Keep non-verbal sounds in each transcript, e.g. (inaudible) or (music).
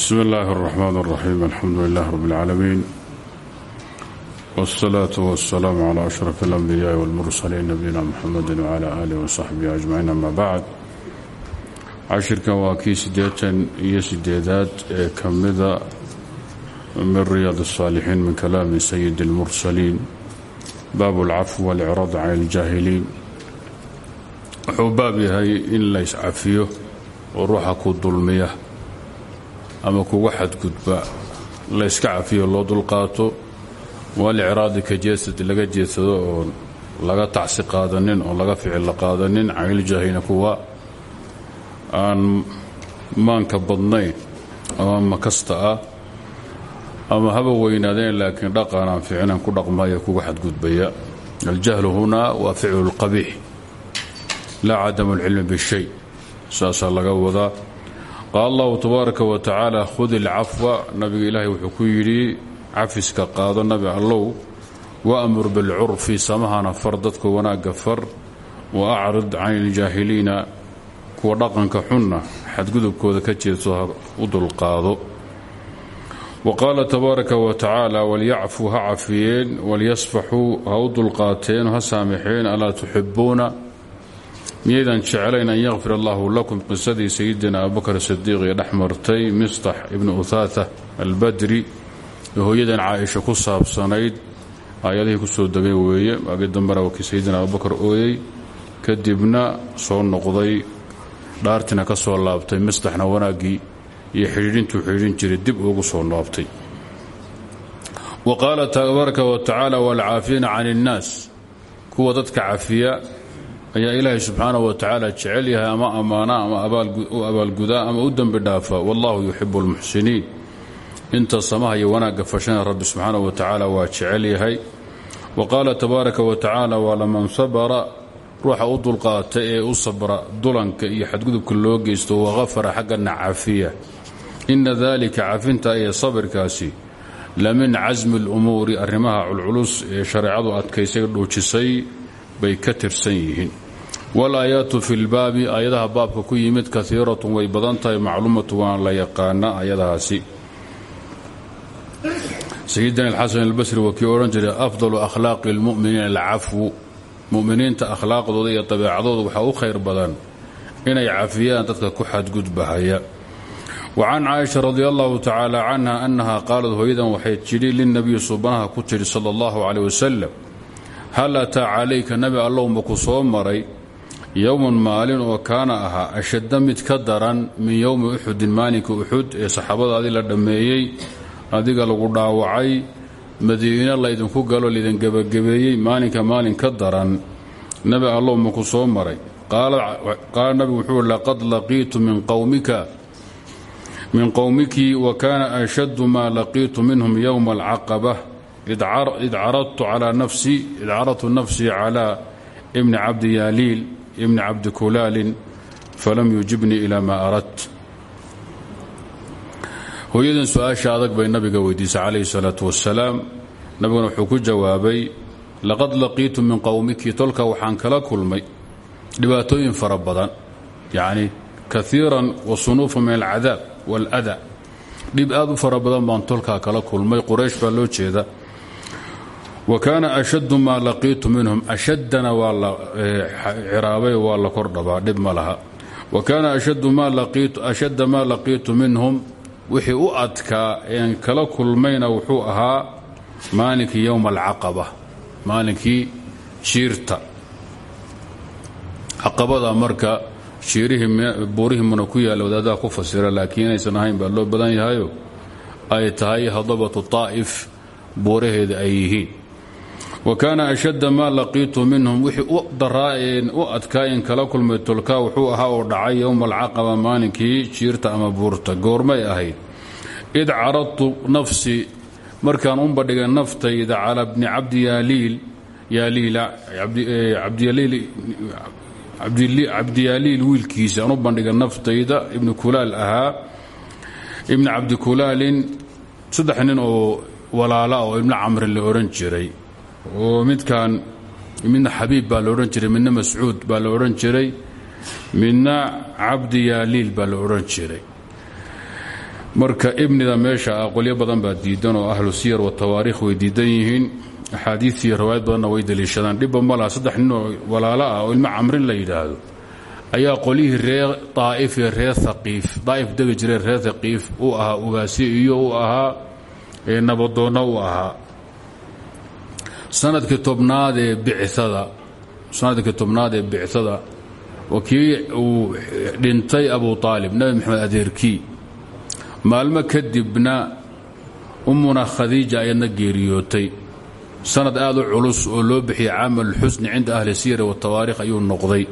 bsmi اllahi الرحmn الرaxيim alxamdu lilah rb اlcaalamiin wالsalaaة wالsalaam عlى أشhraf الأnbiyaaءi wاlmursaliin nabiyina mxamedi wعlى alih وsaxbihi ajmaciin ama bacd cashirkan waa kii siddeetan iyo sideedaad ee ka mida min riyaad الصaalixiin min kalaami sayidi اlmursaliin baab اlcafw wاlcraad can اljaahiliin wuxuu baab yahay in la iscafiyo oo ruuxa ku dulmiya ama kuga xadgudba la yska cafiyo loo dulqaato walicraadi ka jeesad laga jeedsado oo laga tacsi qaadanin oo laga ficilla qaadanin caniljahina kuwa aan maanka badnayn ama makasta ah ama haba weynaadeen laakiin dhaqan aan ficinan ku dhaqmaya kuga xadgudbaya. Aljahlu hunaa waa ficlu اlqabiix laa cadamu اlcilmi bishay saasaa laga wadaa qaal allahu tabaaraka wa tacaala khud ilcafwa nabiga ilaahay wuxuu ku yidhi cafiska qaado nabi allow waamur bilcurfi samahana far dadka wanaagga far wa acrid can iljaahiliina kuwa dhaqanka xunna xadgudubkooda ka jeedso ha u dulqaado. Wa qaala tabaaraka wa tacaala walyacfuu ha cafiyeen walyasfaxuu ha u dulqaateen ha saamixeen alaa tuxibuuna miyaydan jeclayn an yakfir allahu lakum qisadii sayidina abubakr sidiiq ee dhex martay mistax ibnu uhaata albadri ee hooyadan caaisha ku saabsanayd. Aayadihii ku soo degay weeye waagii dambena wakii sayidina abubakar ooyey. Kadibna soo noqday dhaartina ka soo laabtay mistaxna wanaaggii iyo xidhiidhintuu xidhiidhin jiray dib ugu soo noobtay wa qaala tabaaraka wa tacaala waalcaafiina can innaas kuwa cafiya ayaa ilaahay subxaanahu wa tacaala jecel yahay ama ammaana ama u abaalgudaa ama u dembi dhaafa wallahu yuxibu almuxsiniin inta samaha iyo wanaagga fashana rabbi subxaanahu wa tacaala waa jecel yahay. Wa qaala tabaaraka wa tacaala walaman sabara ruuxa u dulqaata ee u sabra dulanka iyo xadgudubka loo geysto waqafara xaggana cafiya. Inna daalika cafinta iyo sabirkaasi la min casmi lumuuri arrimaha culculus ee shareecadu adkaysay dhuujisay bay ka tirsan yihiin walaayaatu fi lbaabi aayadaha baabka ku yimid kaiiratun way badan tahay macluumatu waan la yaqaana ayadahaasi sayidina alxasan albasri waa kii odhan jiray afdalu akhlaaqi اlmuminiina alcafwu. Muminiinta akhlaaqdooda iyo dabeecadooda waxaa u khayr badan inay cafiyaan dadka ku xadgudbahaya. Wa can caaisha radi allahu tacaala canha annaha qaalad hooyadan waxay jidhi lilnabiyi subanaha ku tidhi sala allahu caleyh wasalam hal ataa calayka nebi allow maku soo maray yowman maalin oo kaana ahaa ashadda mid ka daran min yowmi uxudin maalinka uxud ee saxaabadaadii la dhammeeyey adiga lagu dhaawacay madiine laydinku galo laydin gebagabeeyey maalinka maalin ka daran nebi allow maku soo maray. Qaala nabigu wuxuu laqad laqiitu min qowmiki wa kaana ashaddu maa laqiitu minhum yowma alcaqaba id caradtu nafsii calى bni cabdi yaaliil ibni cabdi kulaalin falam yujibnii ilaa maa aradt hooyadan su'aasha adag bay nabiga weydiisay calayhi salaatu wasalaam nabiguna wuxuu ku jawaabay laqad laqiitu min qowmiki tolka waxaan kala kulmay. Dhibaatooyin fara badan yacni kaiiran wa sunuufa min alcadaab waaladaa dhib aad u fara badan baan tolkaa kala kulmay quraysh baa loo jeeda wa kaana ashaddu maa laqiitu minhum ashaddana waa la ciraabay waa la kordhabaa dhib ma laha. Wa kaana ashadda maa laqiitu minhum wixii u adkaa een kala kulmayna wuxuu ahaa maalinkii yowma alcaqaba maalinkii jiirta. Caqabada marka jiirihii buurihii muna ku yaalla wadaadaha ku fasira laakiin inaysan ahayn baa loo badan yahayo ay tahay hadabatu taa'if buuraheeda ay yihiin wa kaana ashadda maa laqiitu minhum wixii u daraa'een u adkaayeen kala kulmay tolkaa wuxuu ahaa oo dhacay yowma alcaqaba maalinkii jiirta ama buurta. Goormay ahayd. Id caradtu nafsi markaan u bandhigay naftayda calaa bni cabdiyaaliil wiilkiisa aan u bandhigay naftayda. Ibni kulaal ahaa. Ibni cabdi kulaalin saddex nin oo walaala oo ibni camrin la odhan jiray oo midkan midna xabiib baa la odhan jiray midna mascuud baa la odhan jiray midna cabdi yaaliil baa la odhan jiray. Marka ibnida meesha ah qolyo badan baa diidan oo ahlu siyar wa tawaariikh way diidan yihiin. Axaadiid iyo riwaayad badanna way daliishadaan. Dhibba ma laha saddex nin oo walaalo ah oo ilmo camrin la yidhaahdo ayaa qolyihii reer daa'if iyo reer haqiif daa'if degi jiree reer haqiif u ahaa ugaasi iyo u ahaa nabadoonno u ahaa sannadkii tobnaad ee bicada sannadkii tobnaad ee bicada oo kii uu dhintay abu aalib nebi maxamed adeerkii maalmo kadibna ummuna khadiija ayadna geeriyootay. Sanad aad u culus oo loo bixiyey caamalxusni cinda ahli siyari watawaariikh ayuu noqday.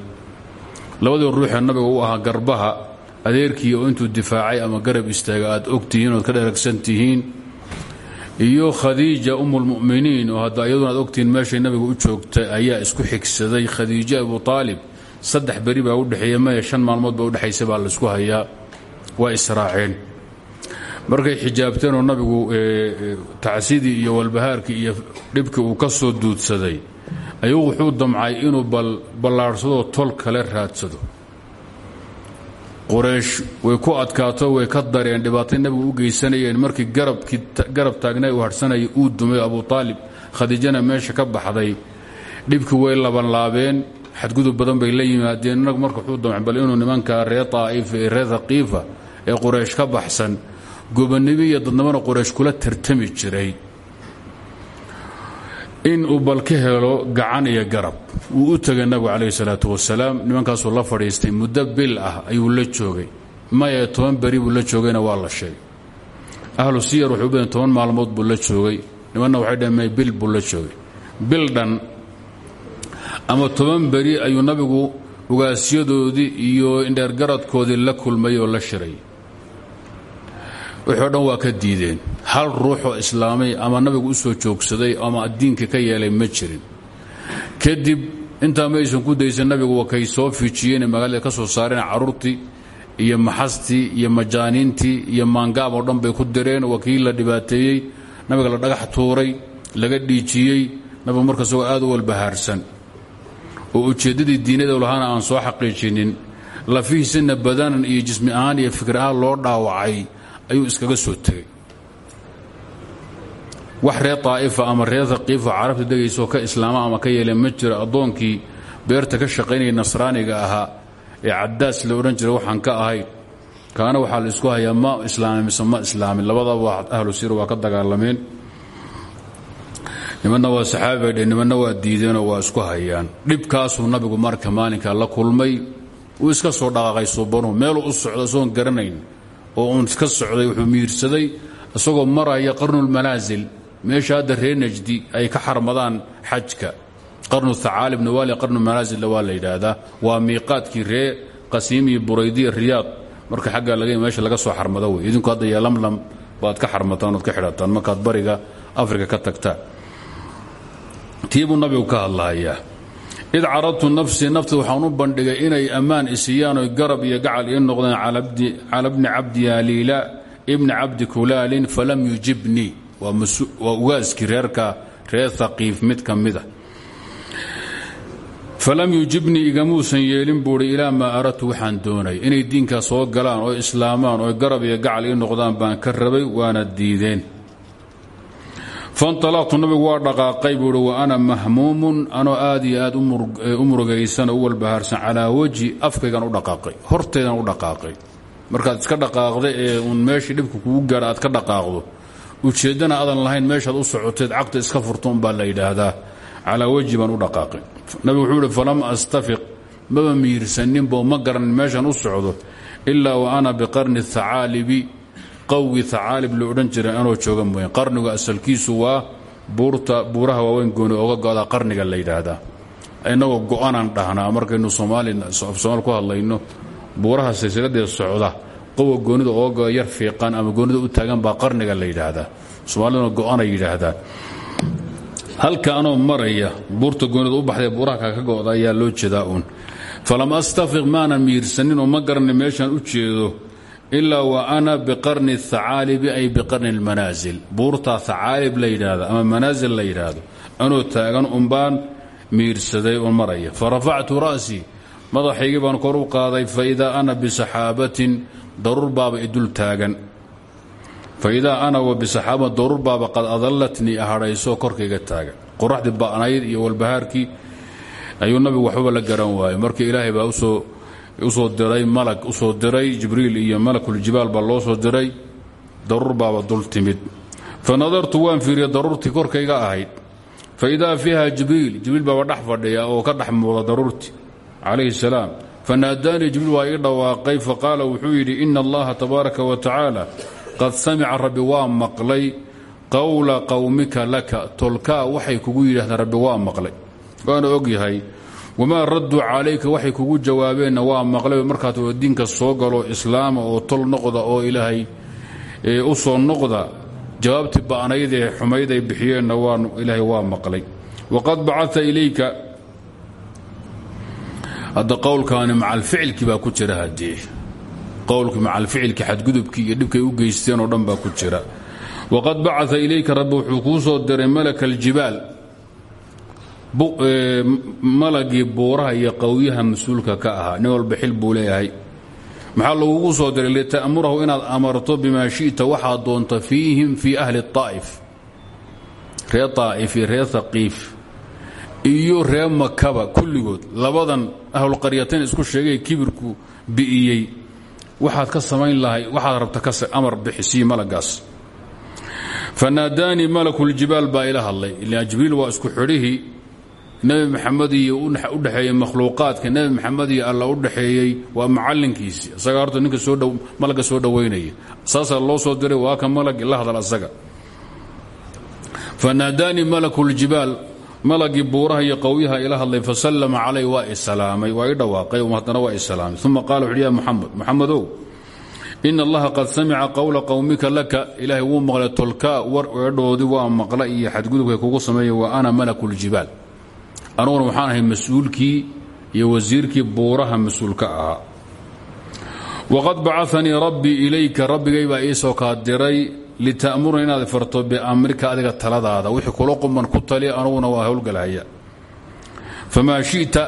Labadii ruuxee nabiga u ahaa garbaha adeerkii oo intuu difaacay ama garab istaaga aad ogtihiin ood ka dheragsan tihiin iyo khadiija ummulmu'miniin oo hadda iyaduna aad ogtihiin meeshay nabiga u joogtay ayaa isku xigsaday khadiijo abu aalib saddex beri baa udhexeeya maya shan maalmood baa udhexaysa baa laysku hayaa waa israaceen. Markay xijaabteen oo nabigu tacsidii iyo walbahaarkii iyo dhibkii uu ka soo duudsaday ayuu wuxuu damcay inuu ballaadhsadoo tol kale raadsado qoraysh way ku adkaato way ka dareen dhibaatay nabigu u geysanayeen. Markii garab taagnaa uu hadhsanayay uu dumay abu aalib khadiijana meesha ka baxday. Dhibkii way labanlaabeen. Xadgudub badan bay la yimaadeen. Inagu marka wuxuu damcay bal inuu nimanka reer taa'if ee reer haqiifa ee qoraysh ka baxsan gobonnimo iyo dadnimona qoraysh kula tartami jiray in uu bal ka helo gacan iyo garab. Wuu u tegay nabigu calayhi salaatu wasalaam nimankaasuu la fadhiistay muddo bil ah ayuu la joogay. Maya toban beri buu la joogayna waa la sheegay. Ahlu siyar waxay u toban maalmood buu la joogay nimanna waxay dhaheen may bil buu la joogay. Bil dhan ama toban beri ayuu nabigu ugaasyadoodii iyo indheergaradkoodii la kulmay oo la shiray wixii o dhan waa ka diideen. Hal ruuxoo islaamay ama nabigu u soo joogsaday ama diinka ka yeelay ma jirin. Kadib intaa ma aysan ku daysan nabigu waa kay soo fiijiyeen magaalada ka soo saareen carruurtii iyo maxastii iyo majaaniintii iyo maangaab oo dhan bay ku direen. Waa kii la dhibaateeyey nabiga la dhagax tuuray laga dhiijiyey nabigu marka isagoo aad u walbahaarsan. Oo ujeeddadii diinada lahaana aan soo xaqiijinin lafihiisana badanan iyo jismi ahaan iyo fikir ahaan loo dhaawacay ayuu iskaga soo tegey. Wax reer daa'ifa ama reer haqiifa carabta degaysaoo ka islaama ama ka yeeleen ma jiro addoonkii beerta ka shaqaynaya nasraaniga ahaa ee caddaas la odhan jiray waxaan ka ahayn kaana waxaa la isku hayaa ma islaamin mise ma islaamin labadaba ahlu sir waa ka dagaalameen. Nimanna waa saxaabi bay dheen nimanna waa diideenoo waa isku hayaan. Dhibkaasuu nabigu marka maalinkaa la kulmay. Uu iska soo dhaqaaqay suubanuhu meeluu u socdo isagoon garanayn oo uun iska socday wuxuu miirsaday isagoo maraya qarnulmanaasil meesha hadda reer najdi ay ka xarmadaan xajka. Qarnu thacaalib nawaali qarnu manaasilna waa la yidhaahdaa. Waa miiqaadkii ree qasiimiyi buraydiya riyaad. Marka xagga laga meesha laga soo xarmado wey idinku hadda iyo lamlam baad ka xarmataan ood ka xidhataan markaad bariga afrika ka tagtaan tii buu nabigu ka hadlahayaa id caradtu nafsii nafta waxaan u bandhigay inay ammaan isiiyaan oy garab iyo gacal ii noqdeen cala bni cabdi yaaliila ibni cabdi kulaalin falam yujibnii. Waa ugaaskii reerka reer haqiif mid ka mida falam yujibnii igamuusan yeelin buuhi ilaa maa aradtu waxaan doonay. Inay diinkaa soo galaan oo islaamaan oo garab iyo gacal ii noqdaan baan ka rabay waana diideen fanalaqtu nabigu waa dhaqaaqay buuhi wa ana mahmuumun anoo aad iyo aad u murugaysan oo u walbahaarsan calaa wejhi afkaygan u dhaqaaqay hortaydan u dhaqaaqay. Markaad iska dhaqaaqda ee uun meeshii dhibka kugu gaara aad ka dhaqaaqdo ujeeddana aadan lahayn meeshaad u socoteed cagta iska furto umbaa la yidhaahdaa. Calaa wejhi u dhaqaaqay. Nabigu wuxuu ihi falam astafiq maba miirsaninbo ma garanin meeshaan u socdo ilaa wa ana biqarni thacaalibi qawgii thacaalib lo odhan jiray anoo jooga mooye. Qarnigu asalkiisu waa buuraha waaweyn gooni oga go'da qarniga la yidhaahdaa. Innagoo go'anaan dhahnaa markaynu soomaali ku hadlayno buuraha silsiladee socda qowa goonida oga go'a yar fiiqan ama goonida u taagan baa qarniga la yidhaahdaa. Soomaaliduna go'anay yidhaahdaan. Halka anoo maraya buurta goonida u baxday buuraha kaka go'da ayaa loo jeedaa uun. Falam astafiq maanan miirsanin oo ma meeshaan u jeedo ilaa wa ana biqarni thacaalibi ay biqarni lmanaasil buurtaa thacaalib la ama manaasil la yidhaahdo taagan umbaan miirsaday oo maraya. Farafactu ra'sii madaxaygii baan kor u qaaday faidaa ana bisaxaabatin daruur baaba idul taagan. Faidaa ana wa bisaxaaba daruur baaba qad adallatnii hadhayso korkayga taaga qoraxdii ba'nayd iyo walbahaarkii ayuu nabigu waxbaba la garan waayey markii ilaahay baa u soo diray malag u soo diray jibriil iyo malakuljibaal baa loo soo diray. Daruur baaba dul fa nadartu waan fiiriya daruurtii korkayga ahayd. Fa idaa fiiha jibriil jibriil baaba dhex fadhiya oo ka dhex muuqda daruurtii. Calayhi salaam. Fanaadaanii jibriil waa ii dhawaaqay. Faqaala wuxuu yidhi ina allaha tabaaraka wa tacaala qad samica rabbi waa maqlay. Qowla qowmika laka tolkaa waxay kugu yidhahdeen rabbi waa maqlay. Waana og yahay wamaa radduu calayka waxay kugu jawaabeenna waa maqlay markaad diinka soo galo islaama oo tol noqda oo ilaahay u soo noqda jawaabtii ba'nayd ee xumayd ay bixiyeenna ilaahay waa maqlay waqad bacata ilayka hadda qowlkaani macalficilkii baa ku jira haddee qowlkii macalficilkii xadgudubkii iyo dhibkay u geysteen oo dhan ku jira waqad bacaa ilayka rabbi wuxuu kuu soo diray malaka aljibaal malagii buuraha iyo qawyaha mas'uulka ka ahaa nin walba xil maxaa lagugu soo diray? Lita'murahu inaad amarto bimaa shi'ta waxaad doonta fiihim fii ahli aa'if ree aa'if iyo ree haqiif iyo ree makaba kulligood. Labadan ahlulqaryatayn isku sheegay kibirku bi'iyey. Waxaad ka samayn lahay waxaad rabta ka amar bixisii malagaas. Fanaadaanii malakuljibaal baa ila hadlay. Ila jibriil waa isku xidhihii nebi maxamed iyo u dhexeeyey makhluuqaadka. Nebi maxamed iyo alla u dhexeeyey waa macallinkiisii isagaa horta ninka soo malagga soo dhowaynaya saasaa loo soo diray waa ka malag la hadal asaga fanaadaanii malakuljibaal malagii buuraha iyo qowyaha ila hadlay fasallama calay waa isalaamay waa i dhawaaqay haddana waa isalaamay uma qaala wuxuuhi ya muxamed muxamedow allaha qad samica qowla qowmika laka. Ilaahay wuu maqlay tolkaa war eedhoodii waa maqla iyo xadgudubkay kugu sameeya wa ana malakuljibaal anuguna waxaan ahay mas'uulkii iyo wasiirkii buuraha mas'uulka ahaa. Waqad bacanii rabbii ilayka rabbigay baa iisoo kaa diray lita'murna inaad farto biamrika adiga taladaada. Wixii kula quman ku tali anuguna waa howlgalhaya famaa shita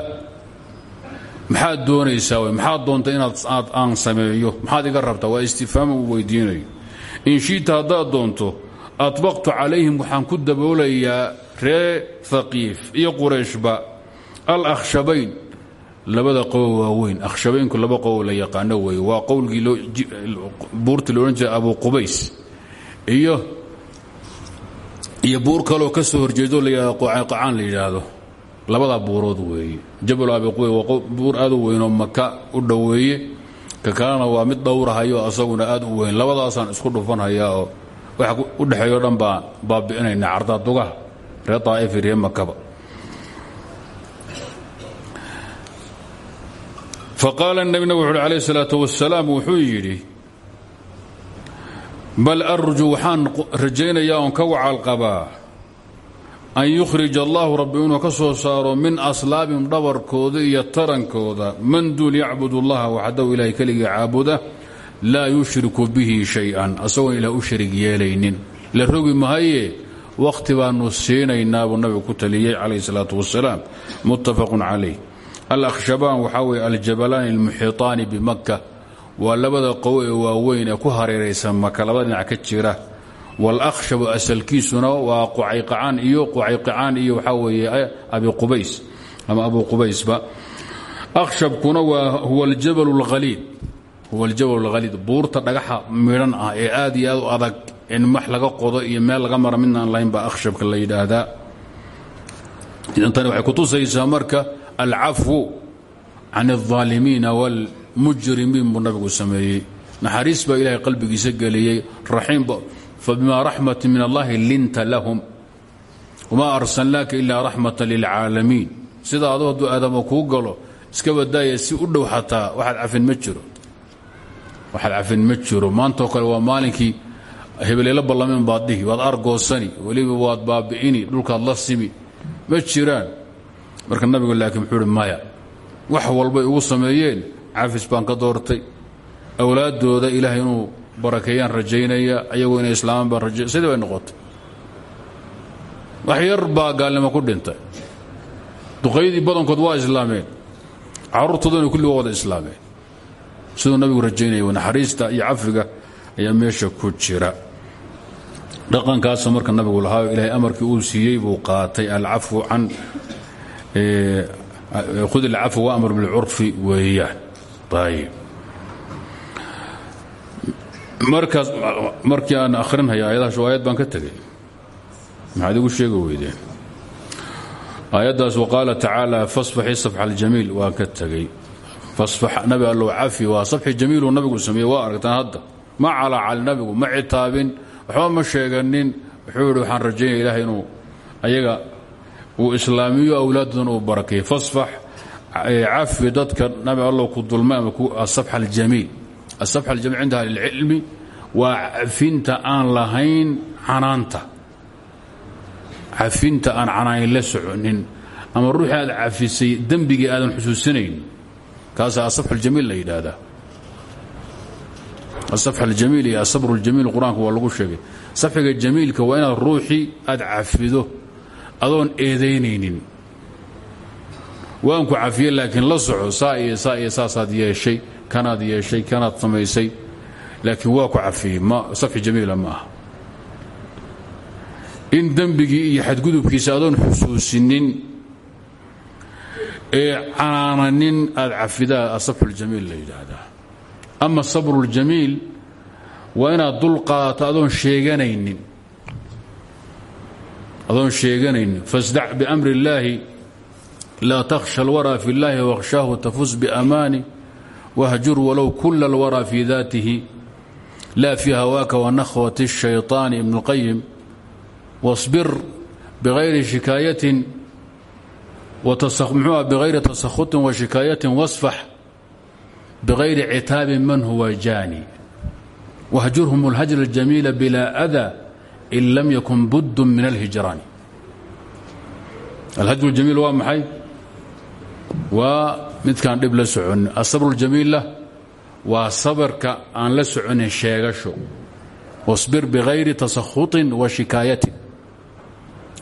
maxaad doonaysaa w maxaad doonta inaad aan sameeyo? Maxaad iga rabtaa? Waa istifhaama uu weydiinayo. In shita haddaad doonto atbaqtu calayhim waxaan ku daboolayaa ree haqiif iyo qurayshba alakhshabayn labada qowo waaweyn akhshabaynku laba qowo la yaqaano weeye waa qowlgii buurtii loodhan jiray abu qubays iyo iyo buur kaloo ka soo horjeedo layidhahdo qocaan la yidhaahdo labadaa buurood weeye. Jabal abi qubays waa buur aad u weynoo maka u dhoweeye ka kalena waa mid dhowrahayo asaguna aad u weyn labadaasaan isku dhufanhayaa oo waxa u dhexeeyo dhan baan baabi'inayna cardaadugaha ree daa'if ree makaba faqaala nabina wuxu uhi alayh الsalaaة wasalaam wuxuu yidhi bal arju waxaan rajaynayaa oon ka wacal qabaa an yukhrij allahu rabbi inuu ka soo saaro min aslaabihim dhabarkooda iyo tarankooda man duul yacbud اllaha waxdaw ilahay keligii caabuda laa yushriku bihi shay-an asagoon ilah u sharig yeelaynin la rogi mahaye Wakhti baanu siinaynaa buu nabigu ku taliyey calayh salaatu wasalaam muttafaqun calayh. Alakhshabaan waxaa weye aljabalaani almuxiitaani bimaka waa labada qow ee waaweyn ee ku hareeraysan maka labada dhinac ka jira. Walakhshabu asalkiisuna waa qucayqacaan iyo qucayqacaan iyo waxaa weeye abi qubays ama abu qubaysba. Akhshabkuna waa huwa aljabal اlhaliid huwa aljabal اlhaliid buurta dhagaxa midhan ah ee aad iyo aad adag in max laga qodo iyo meel laga mara midna aan lahayn baa akhshabka la yidhaahdaa idan tani waxay kutusaysaa marka alcafwu can الظaalimiina wاlmujrimiin buu nabigu sameeyey naxariis baa ilahay qalbigiisa geliyey raxiim fabima raxmati min allahi linta lahum wma arsalnaaka ila raxmata lilcaalamiin sida adu hadduu aadamo kuu galo iska badaaya si u dhow xataa waxaad cafin ma jiro waxaad cafin ma jiro maantao kale waa maalinkii hebeleelo ballameen baad dhihi waad argoosani weliba waad baabi'ini dhulkaad la simi ma jiraan. Marka nabigu laakiin wuxuu uhi wax walbay ugu sameeyeen cafis baan ka doortay. Awlaaddooda ilaahay inuu barakeeyaan rajaynaya ayagoo inay islaamaan baan rajay sidii bay noqotay? Wax yar baa gaalnimo ku dhintay. Duqaydii badankood waa islaameen. Carruurtoodana kulli wada islaameen. Siduu nabigu rajaynaya naxariista iyo cafiga ayaa meesha ku jira dhaqankaasa marka nabigu lahaa ilaahay amarkii uu siiyey buu qaatay alcafu can khud alcafu waamr bilcurfi weeyaan ayib markaas markii aan akhrinhaya aayadaha shawaayad baan ka tegey. Maxaad igu sheegi weydeen. Aayaddaas waqaala tacaala fasfaxi safxa aljamiil waan ka tegey. Fasfax nabi allow cafi waa safxi jamiiluu nabigu sameeyey. Waa aragtaan hadda ma calacali nabigu ma waxba ma sheeganin. Wuxuu yidhi waxaan rajaynaya ilahay inuu ayaga uu islaamiyo awlaaddan uu barakeeyo fasfax cafi dadka nabi allow ku dulmay ama asafx aljamiil. Asafx aljamiil cinda ahli اlcilmi waa cafinta aan lahayn canaanta cafinta aan canaanin la soconin. Ama ruuxii aad cafisay dembigii aadan xusuusinayn. Kaasaa asafx aljamiil la yidhaahdaa asafx aljamiil iyo asabr اljamiil qur'aanka waa lagu sheegay. safxiga jamiilka waa inaad ruuxii aad cafido. Adoon eedaynaynin. Waanku cafiye laakiin la soco saa iyo saa iyo saasaad yeeshay kanaad yeeshay kanaad samaysay. Laakiin waa ku cafiyey safxi jamiila ma aha. In dembigii iyo xadgudubkiisa adoon xusuusinin ee canaananin aad cafidaa asafxu ljamiil la yidhaahdaa ama sabru اljamiil waa inaad dul qaadato adoon sheeganaynin adoon sheeganaynin fasdac biamri اllaahi laa takhsha alwaraa fi اllahi wakhshaahu tafus biamaani wahjur walow kula اlwaraa fi daatihi la fi hawaaka wanakhwati الshayطaani ibn اlqayim wاصbir bغayri shikaayatin mxuua bغayri tasakhutin washikaayatin wasfax bغayri citaabin man huwa jaani wahjurhum اlhajr اljamiila bila أda in lam yakun budd min اlhijraani alhajr اljamiil waa maxay waa midkaan dhib la soconin asabr اljamiilla waa sabarka aan la soconin sheegasho wasbir bغayri tasakhuطin wa shikaayatin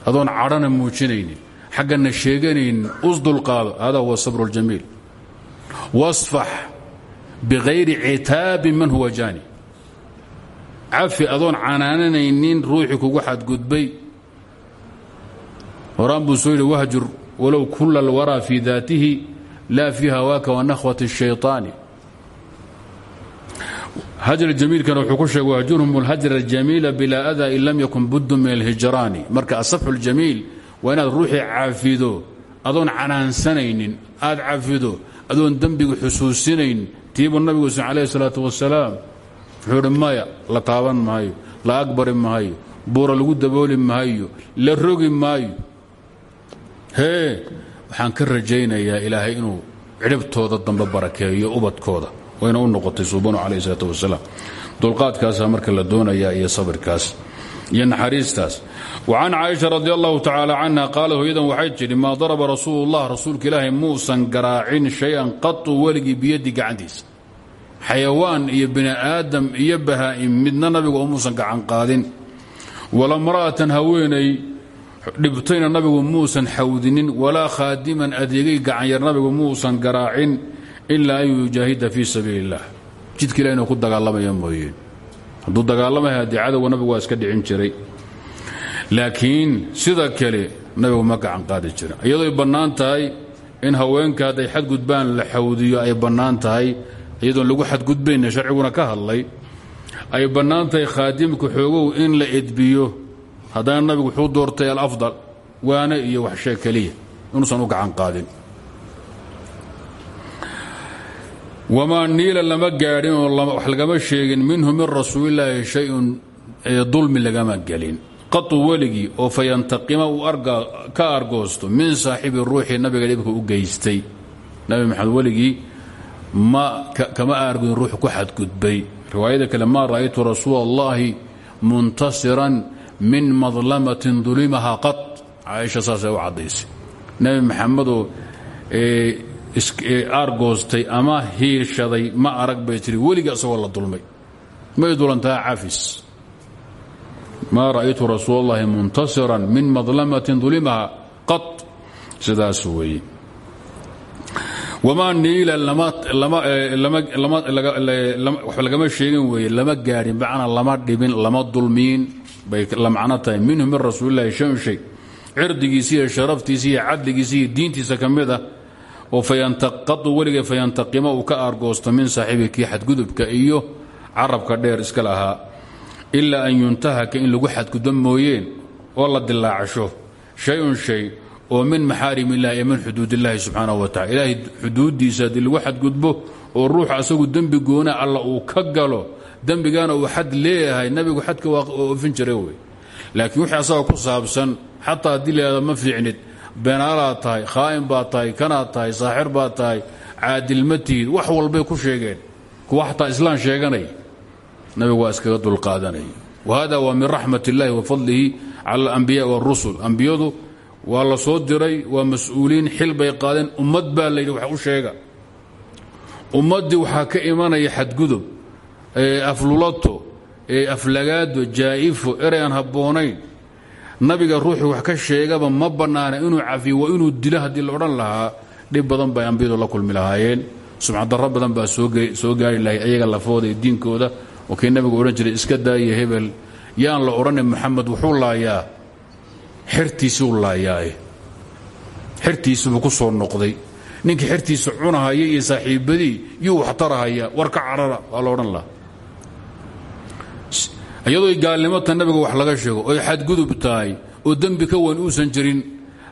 adoon cadhana muujinaynin xaggana sheeganaynin usdulqaado hada huwa sabr اljamiil wasfax bغayri citaabin man huwa jaani cafi adoon canaananaynin ruuxii kugu xadgudbay horaan buu soo yidhi wahjur walow kula اlwaraa fi daatihi la fi hawaaka wanakhwati الshayطaani hajr jamiilkana wuxuu ku sheegay wahjurhum اlhajr اljamiila bilaa ada in lam yakun budd min اlhijraani marka asafxu اljamiil waa inaad ruuxii cafido adoon canaansanaynin aad cafido adoon dembiga xusuusinayn tiibuu nabigu s alayh salaatu wasalaam wuxuu dhi maya la taaban maayo la agbari maayo buura lagu dabooli maayo la rogi maayo. Hee waxaan ka rajaynayaa ilaahay inuu cidhibtooda dambe barakeeyo ubadkooda wayna u noqotay suubanu alayhi salaat wasalaam dulqaadkaasaa marka la doonayaa iyo sabirkaas iyo naxariistaas wa can caaisha radi allahu tacaala canha qaala hooyadan waxay tidhi maa daraba rasuulullah rasuulka ilaahay muusan garaacin shay-an qatu weligii biyaddi gacantiisa xayawaan iyo bini aadam iyo bahaa'im midna nabigu umuusan gacan qaadin walamra'atan haweenay dhibtayna nabigu muusan xawdinin walaa khaadiman adeegay gacanyar nabigu muusan garaacin ilaa an yujaahida fii sabiili اllah jidka ilah inuu ku dagaalamaya mooyeen hadduu dagaalamaya haddii cadowga nabigu waa iska dhicin jiray laakiin sida kale nabigu ma gacan qaadi jira iyadooy bannaan tahay in haweenka hadday xadgudbaan la xawdiyo ay bannaan tahay iyadoon lagu xadgudbayna sharciguna ka hadlay ay bannaan tahay khaadimka in la edbiyo haddana nabigu wuxuu doortay alafdal waane iyo waxshee keliya. Inuusan u gacan qaadin. Wamaa niila lama gaadhin oo wax lagama sheegin minhu min rasuulilaahi shay-un dulmi lagama gelin qatu weligii oo fayantaqima uu ka argoosto min saaxibi ruuxii nabiga dhibka u geystay. Nabi maxamed weligii ma kama aargudin ruux ku xadgudbay. Riwaayada kale maa ra'aytu rasuula allahi muntasiran min madlamatin dulimaha qad caaisha saasay u caddaysay. Nebi maxamedoo aargoostay ama hiirshaday ma arag bay tiri weliga isagoo la dulmay. May dulantaha cafis maa ra'aytu rasuul اllahi muntasiran min madlamatin dulimaha qad sidaas weeye wamaa niila wax lagama sheegin weeye lama gaadhin bacna lama dhibin lama dulmiin bay la macno tahay minhu min rasuulilahi shan shay cirdigiisa iyo sharaftiisa iyo cadligiisa iyo diintiisa ka mid ah oo fayantaqadu weligee fayantaqima uu ka aargoosto min saaxiibi kii xadgudubka iyo carabka dheer iska ilaa an yuntahaka in lagu xadgudbo mooyeen oo la dilaacsho shay-un shay oo min maxaarim illahi min xuduud illahi subxaanahu wa tacala ilaahay xuduuddiisa haddii lagu xadgudbo oo ruuxa asagu dembi goona alla uu ka galo dembigana uu xad leeyahay nabigu xadka waa oofin jira wey. Laakiin wixii asaga ku saabsan xataa haddii ma fiicnid beenaalaad tahay khaa'in baad tahay kanaad tahay saaxir tahay caadil ma wax walbay ku sheegeen kuwa xataa islaan sheeganay nabigu waa iskaga dulqaadanay. Wahada waa min raxmat illahi wa fadlihi cala alambiya warusul ambiyadu waa la soo diray waa mas'uuliin xil bay qaadeen ummad baa layidhi wax u sheega. Ummaddii waxaa ka imanaya xadgudub aflulato aflagaado jaa'ifo erey aan nabiga ruuxii wax ka sheegaba ma bannaana inuu cafiyo waa inuu dilo haddii la odhan lahaa. Dhib badan bay ambiyadu la kulmi lahaayeen. Sumcaddarro badan baa soo gaari lahay ayaga lafooda iyo diinkooda oo kii nabigu odhan jiray iska daaya hebel yaan la odhanin maxamed wuxuu laayaa xertiisuu laayaae xertiisibuu ku soo noqday. Ninkii xertiisa cunahaya iyo saaxiibadii yuu waxtarahaya war ka carara waa la odhan lahaa. Iyadoo gaalnimota nabiga wax laga sheego oy xadgudub tahay oo dembi ka weyn uusan jirin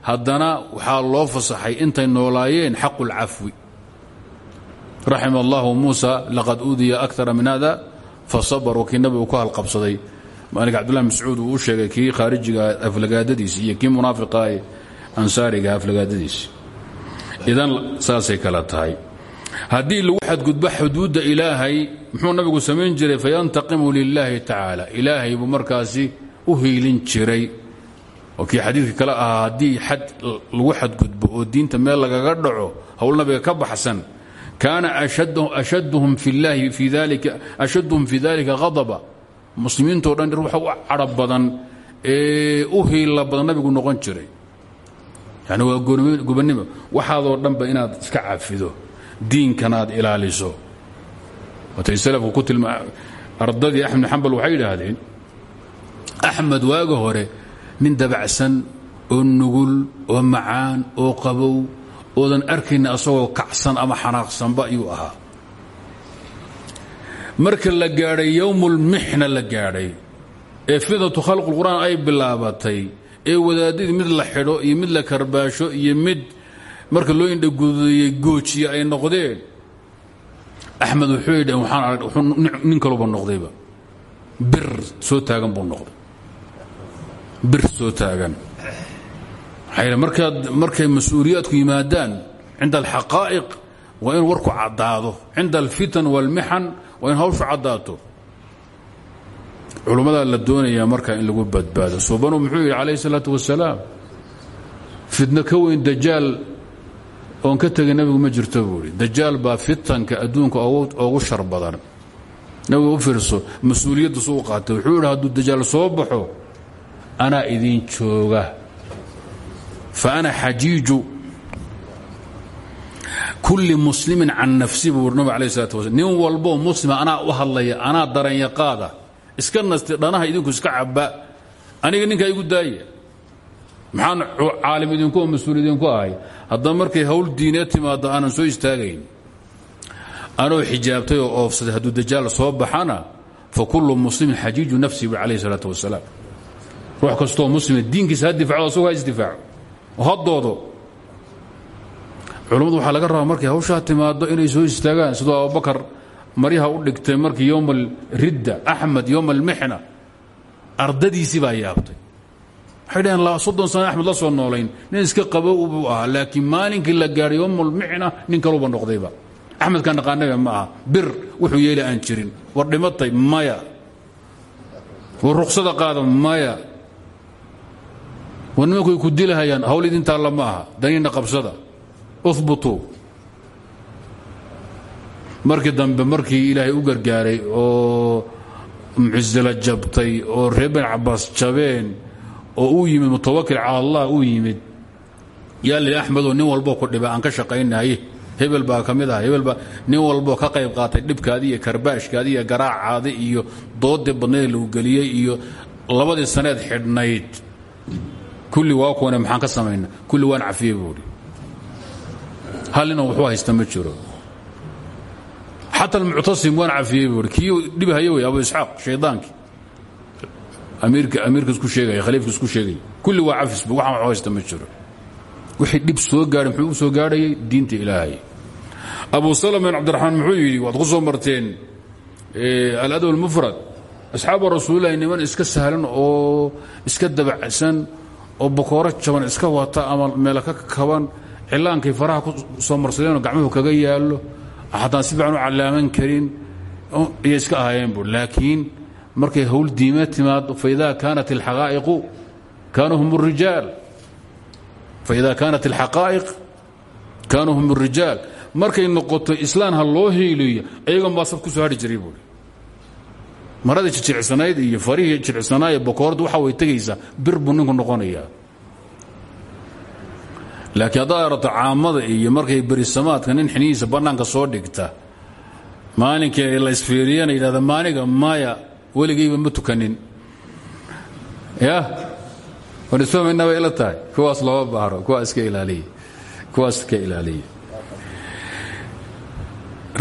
haddana waxaa loo fasaxay intay noolaayeen xaqu اlcafwi raxima allahu muusa laqad uudiya akara min hada fasabaruu kii nabigu ku halqabsaday. Maalinka cabdullahi mascuud uu u sheegay kii khaarijiga aflagaadadiisi iyo kii munaafiqa ee ansaariga aflagaadadiisi. Idan saasay kala tahay. Haddii lagu xadgudbo xuduudda ilaahay muxuu nabigu samayn jiray fayantaqimu lilaahi tacaala. Ilaahay buu markaasi u hiilin jiray. Oo kii xadiidka kale ahaa haddii xad lagu xadgudbo oo diinta meel lagaga dhaco howl nabiga ka baxsan kaana ashadduhum fii dalika hadaba muslimiintoo dhan ruuxa u cadhab badan ee u hiilla badan nabigu noqon jiray yani waa gobannimo waxaadoo dhanba inaad iska cafido diinkana aad ilaaliso watay salafku ku tilma ardadii axmed bin xambal waxay yidhaahdeen axmed waaga hore nin dabacsan oo nugul oo macaan oo qabow oodan arkayna asagoo kacsan ama xanaaqsanba ayuu ahaa. Marka la gaadhay yowmulmixna la gaadhay ee fidatu khalqulqur'aan ay bilaabatay ee wadaadadii mid la xidho iyo mid la karbaasho iyo mid marka loo indhagudeeyey goojiye ay noqdeen. Axmed wuxuu yidhi waxaan arag nin kaluba noqdayba. Bir soo taagan buu noqday. Bir soo taagan markaad markay mas'uuliyaadku yimaadaan cinda alxaqaa'iq waa in warku caddaado. Cinda alfitan waalmixan waa in hawshu caddaato. Culummadaa la doonayaa markaa in lagu badbaado. Suubanu muxuu yidhi calayh isalaatu wasalaam fitno ka weyn dajaal oon ka tegay nabigu ma jirto buu idhi dajaal baa fitanka adduunka oogu shar badan. Nabigu u fiirso mas'uuliyadda wuxuu yidhi hadduu soo baxo anaa idiin jooga ana xajiiju kulli muslimin can nafsi buu nabig alayh isalaat waslam nin walboo muslima anaa u hadlaya anaa daranyaqaada iska nasti dhanaha idinku iska cabba. Aniga ninkaa igu daaya. Maxaan caalim idinku oo mas'uul idinku ahay? Haddaba markay hawl diineed timaado aanan soo istaagayn. Anoo xijaabtay oo oofsaday hadduu dajaal soo baxana fa kullu muslimin xajiiju nafsi bu alayh isalaatu wasalaam. Ruux kastoo muslima diinkiisa oo ha doodo culammadu waxaa laga rabaa markay hawshaa timaado inay soo istaagaan sidoo abubakar maryaha u dhigtay markii yowm alridda axmed yowm almixna ardadiisii baa yaabtay. Waxay dhaheen soddon sana axmed la soo noolayn nin iska qabo buu ahaa laakiin maalinkii la gaadhay yowm almixna nin kaluba noqdayba. Axmedka naqaanaga ma aha bir wuxuu yeeli aan jirin war dhimatay maya. War ruksada qaada maya war nimankuay ku dilahayaan hawl idintaa lama aha daniina qabsada. Uhbutuu markii dambe markii ilaahay u gargaaray oo mucusila jabtay oo reer bin cabaas jabeen oo uu yimid mutawakil cala allah uu yimid yaa li axmedoo nin walboo ku dhiba aan ka shaqaynaye hebel baa ka mid ah hebel baa nin walboo ka qayb qaatay dhibkaadii iyo karbaashkaadii iyo garaacaadi iyo doodii badnayd lagu geliyey iyo labadii saneed xidhnayd kulli waa kuwane maxaan ka samayna. Kulli waan cafiyey buuhi hal inuu wuxuu haysta ma jiro. Xata almuctasim waan cafiyey buuhi kii dhibhaya wey abu isxaaq shaydaankii amiirka isku sheegaya khaliifka isku sheegaya kulli waa cafisbu waxaan waxu haysta ma jiro. Wixii dhib soo gaadhay muxuu u soo gaadhayay diinta ilaahay. Abu salm bin cabdiraxmaan muxuu yidhi waad ku soo marteen aladab almufrad asxaaba rasuulilahi niman iska sahlan oo iska dabacsan oo bakooro jaban iska wata ama meela ka kaban cilaankay faraha ku soo marsadeenoo gacmuhu kaga yaallo haddaan si fiican u callaaman karin iyay iska ahaayeen bu laakiin markay hawl diime timaado faida kaanat alxaqaa'iqu kaanuu hum rijaal faida kaanat alxaqaa'iq kaanuu hum الrijaal markay noqoto islaan ha loo hiiliyo ayagoon baa sab ku soo hadhi jiray buui maradii jijiricsanayd iyo farihii jiricsanaayee bokoordu waxa way tegaysaa bir buu ninku noqonayaa. Laakiin haddaad arato caamada iyo markay berisamaadka nin xinihiisa bannaanka soo dhigta maalinkii la isfiiriyana yidhahda maaniga maya weligayba ma tukanin. Ya wanisfahmayna bay ila tahay. Kuwaas lama baaro kuwaa iska ilaaliya kuwaas iska ilaaliya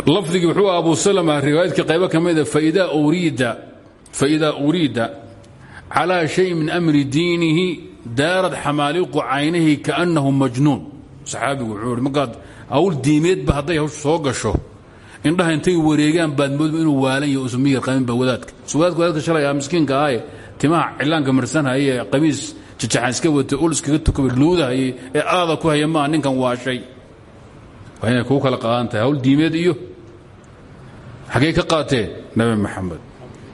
lafdigii wuxuu abu salma riwaayadka qaybo ka mida faidaa uriida calىa shay min amri diinihi daarad xamaaliqu caynihi kaأnnahu majnuun. Saxaabigu wuxuu i markaad hawl diimeedba hadday soo gasho indhaha intay wareegaan baad moodba inuu waalan yaho usan miyir qabinba wadaadka. So wadaadka shalay ah miskiinka ahaye timaha cilaanka marsanhaye qamiis jajaxan iska watay ul iskaga tukaba luudahayey aada ku haya maa ninkan waashay waa inay kuu kala qaadan tahay hawl diimeed iyo xaggay ka qaateen nabi maxamed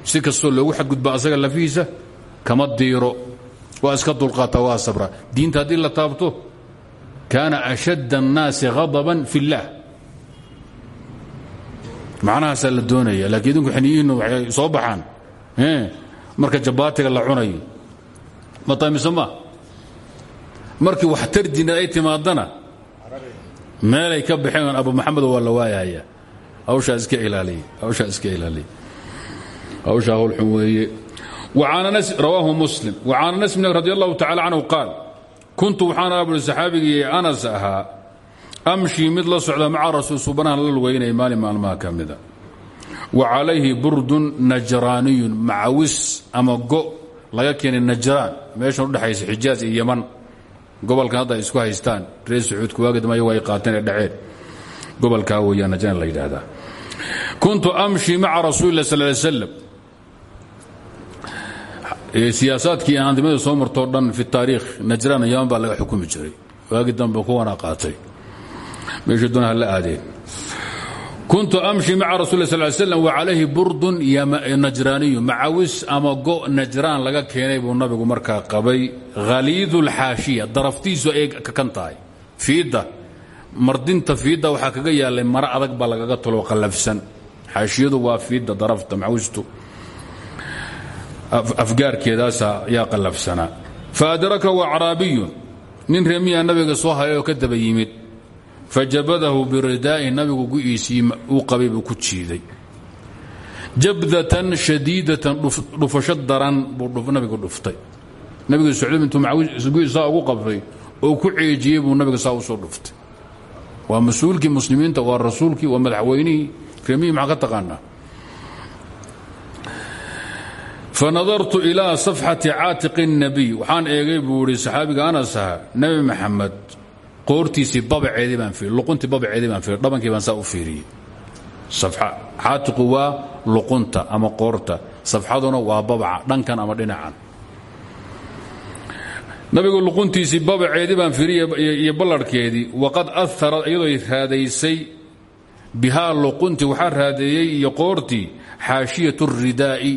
si kastoo loogu xadgudba asaga lafihiisa kama diiro waa iska dulqaata waa sabra diinta haddii la taabto kaana ashadda الnaasi غadaban fi اllah macnahaasaa la doonaya laakiin idinku xiniyihiinnu waxay soo baxaan marka jabaatiga la cunayo matamiso ma markii wax tardina ay timaadana meelay ka baxeen abu maxamedo waa la waayaya hawshaa iska ilaaliya hawshaa iska ilaaliya hawshaa hawlxun weeye. Rawaahu muslim. Wacan anas bn radi allahu tacala qaal kuntu waxaan aburi saxaabigii anas ahaa amshii mid la socda maca rasuul subanahan la lugaynaya maalin maalmaha ka mida ah. wa calayhi burdun najraaniyun macawis ama go laga keenay najraan. Meeshan udhexaysa xijaaj iyo yaman gobolkan hadda isku haystaan reer sacuudka waagi dambe ayagu ay qaateen ee dhaceen. Gobolkaa weeyaa najraan la yidhaahdaa. Kuntu amshi maca rasuuli lah sal ly slam siyaasaadkii aandimada soo martoo dhan fi taariikh najraan yaman baa laga xukumi jiray. Waagi dambe kuwana qaatay. Meesha doona la aadeen kuntu amshi maca rasul sal slam wacalayhi burdun najraaniyu macawis ama go najraan laga keenay buu nabigu markaa qabay. Haliidu lxaashiya daraftiisu ay kakan tahay. Fiidda mardinta fiidda waxaa kaga yaalay maro adag baa lagaga talo qallafsan. Xaashiyadu waa fiidda darafta macawistu. Afgaarkeedaasa yaa qallafsanaa faadrakahu acraabiyun nin reemiyaa nabiga soo haya oo ka daba yimid fajabadahu biridaa'i nabigu gu'iisii uu qabay buu ku jiiday. Jabdatan shadiidatan dhufasho daran buu nabigu dhuftay. Nabigu socdab intuu gu'isaa ugu qabtay oo ku ceejiyey buu nabiga saa u soo dhuftay. Waa mas'uulkii muslimiinta waa rasuulkii waa madaxweynihii reemihii maxaa ka taqaanaa? Fanadartu ilaa safxati caatiqi الnabiy waxaan eegay buu maxamed qoortiisii babaceedii baan fiir luquntii babaceedii baan fiir dhabankii baan saa u fiiriyey caatiqu waa luqunta ama qoorta. Safxaduna waa babaca dhankan ama dhinacan nabigu luquntiisii babaceedii baan fiiriyey iyo ballarhkeedii waqad aharat iyadoo raadaysay bihaa luquntii waxaa raadeeyey iyo qoortii xaashiyat الridaa'i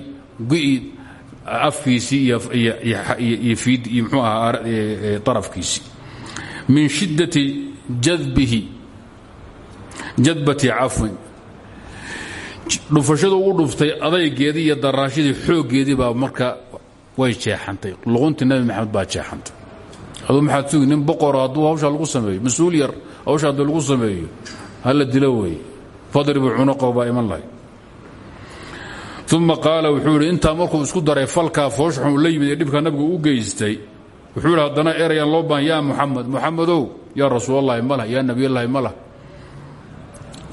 gu'i afkiisii iyo mxuu ahaa arafkiisii min shiddati jadbihi. Jadbati cafwin dhufashadu u dhuftay adaygeedii iyo daraashadii xooggeedii baa marka way jeexantay. Luquntii nabi maxamed baa jeexantay. Aduu maxaad sugi nin boqoro hadduu hawshaa lagu sameeyo mas'uul yar hawsha haddii lagu sameeyo hala dilo weeye. Fadribu cunuqahu baa iman lahay. Uma qaala wuxuu idhi intaa markuu isku daray falkaa foosxun la yimid ee dhibka nabigu u geystay wuxuu idhi haddana erayaan loo baahan yaa muxamed muxamedow yaa rasuulallaahi malah yaa nebiyallaahi malah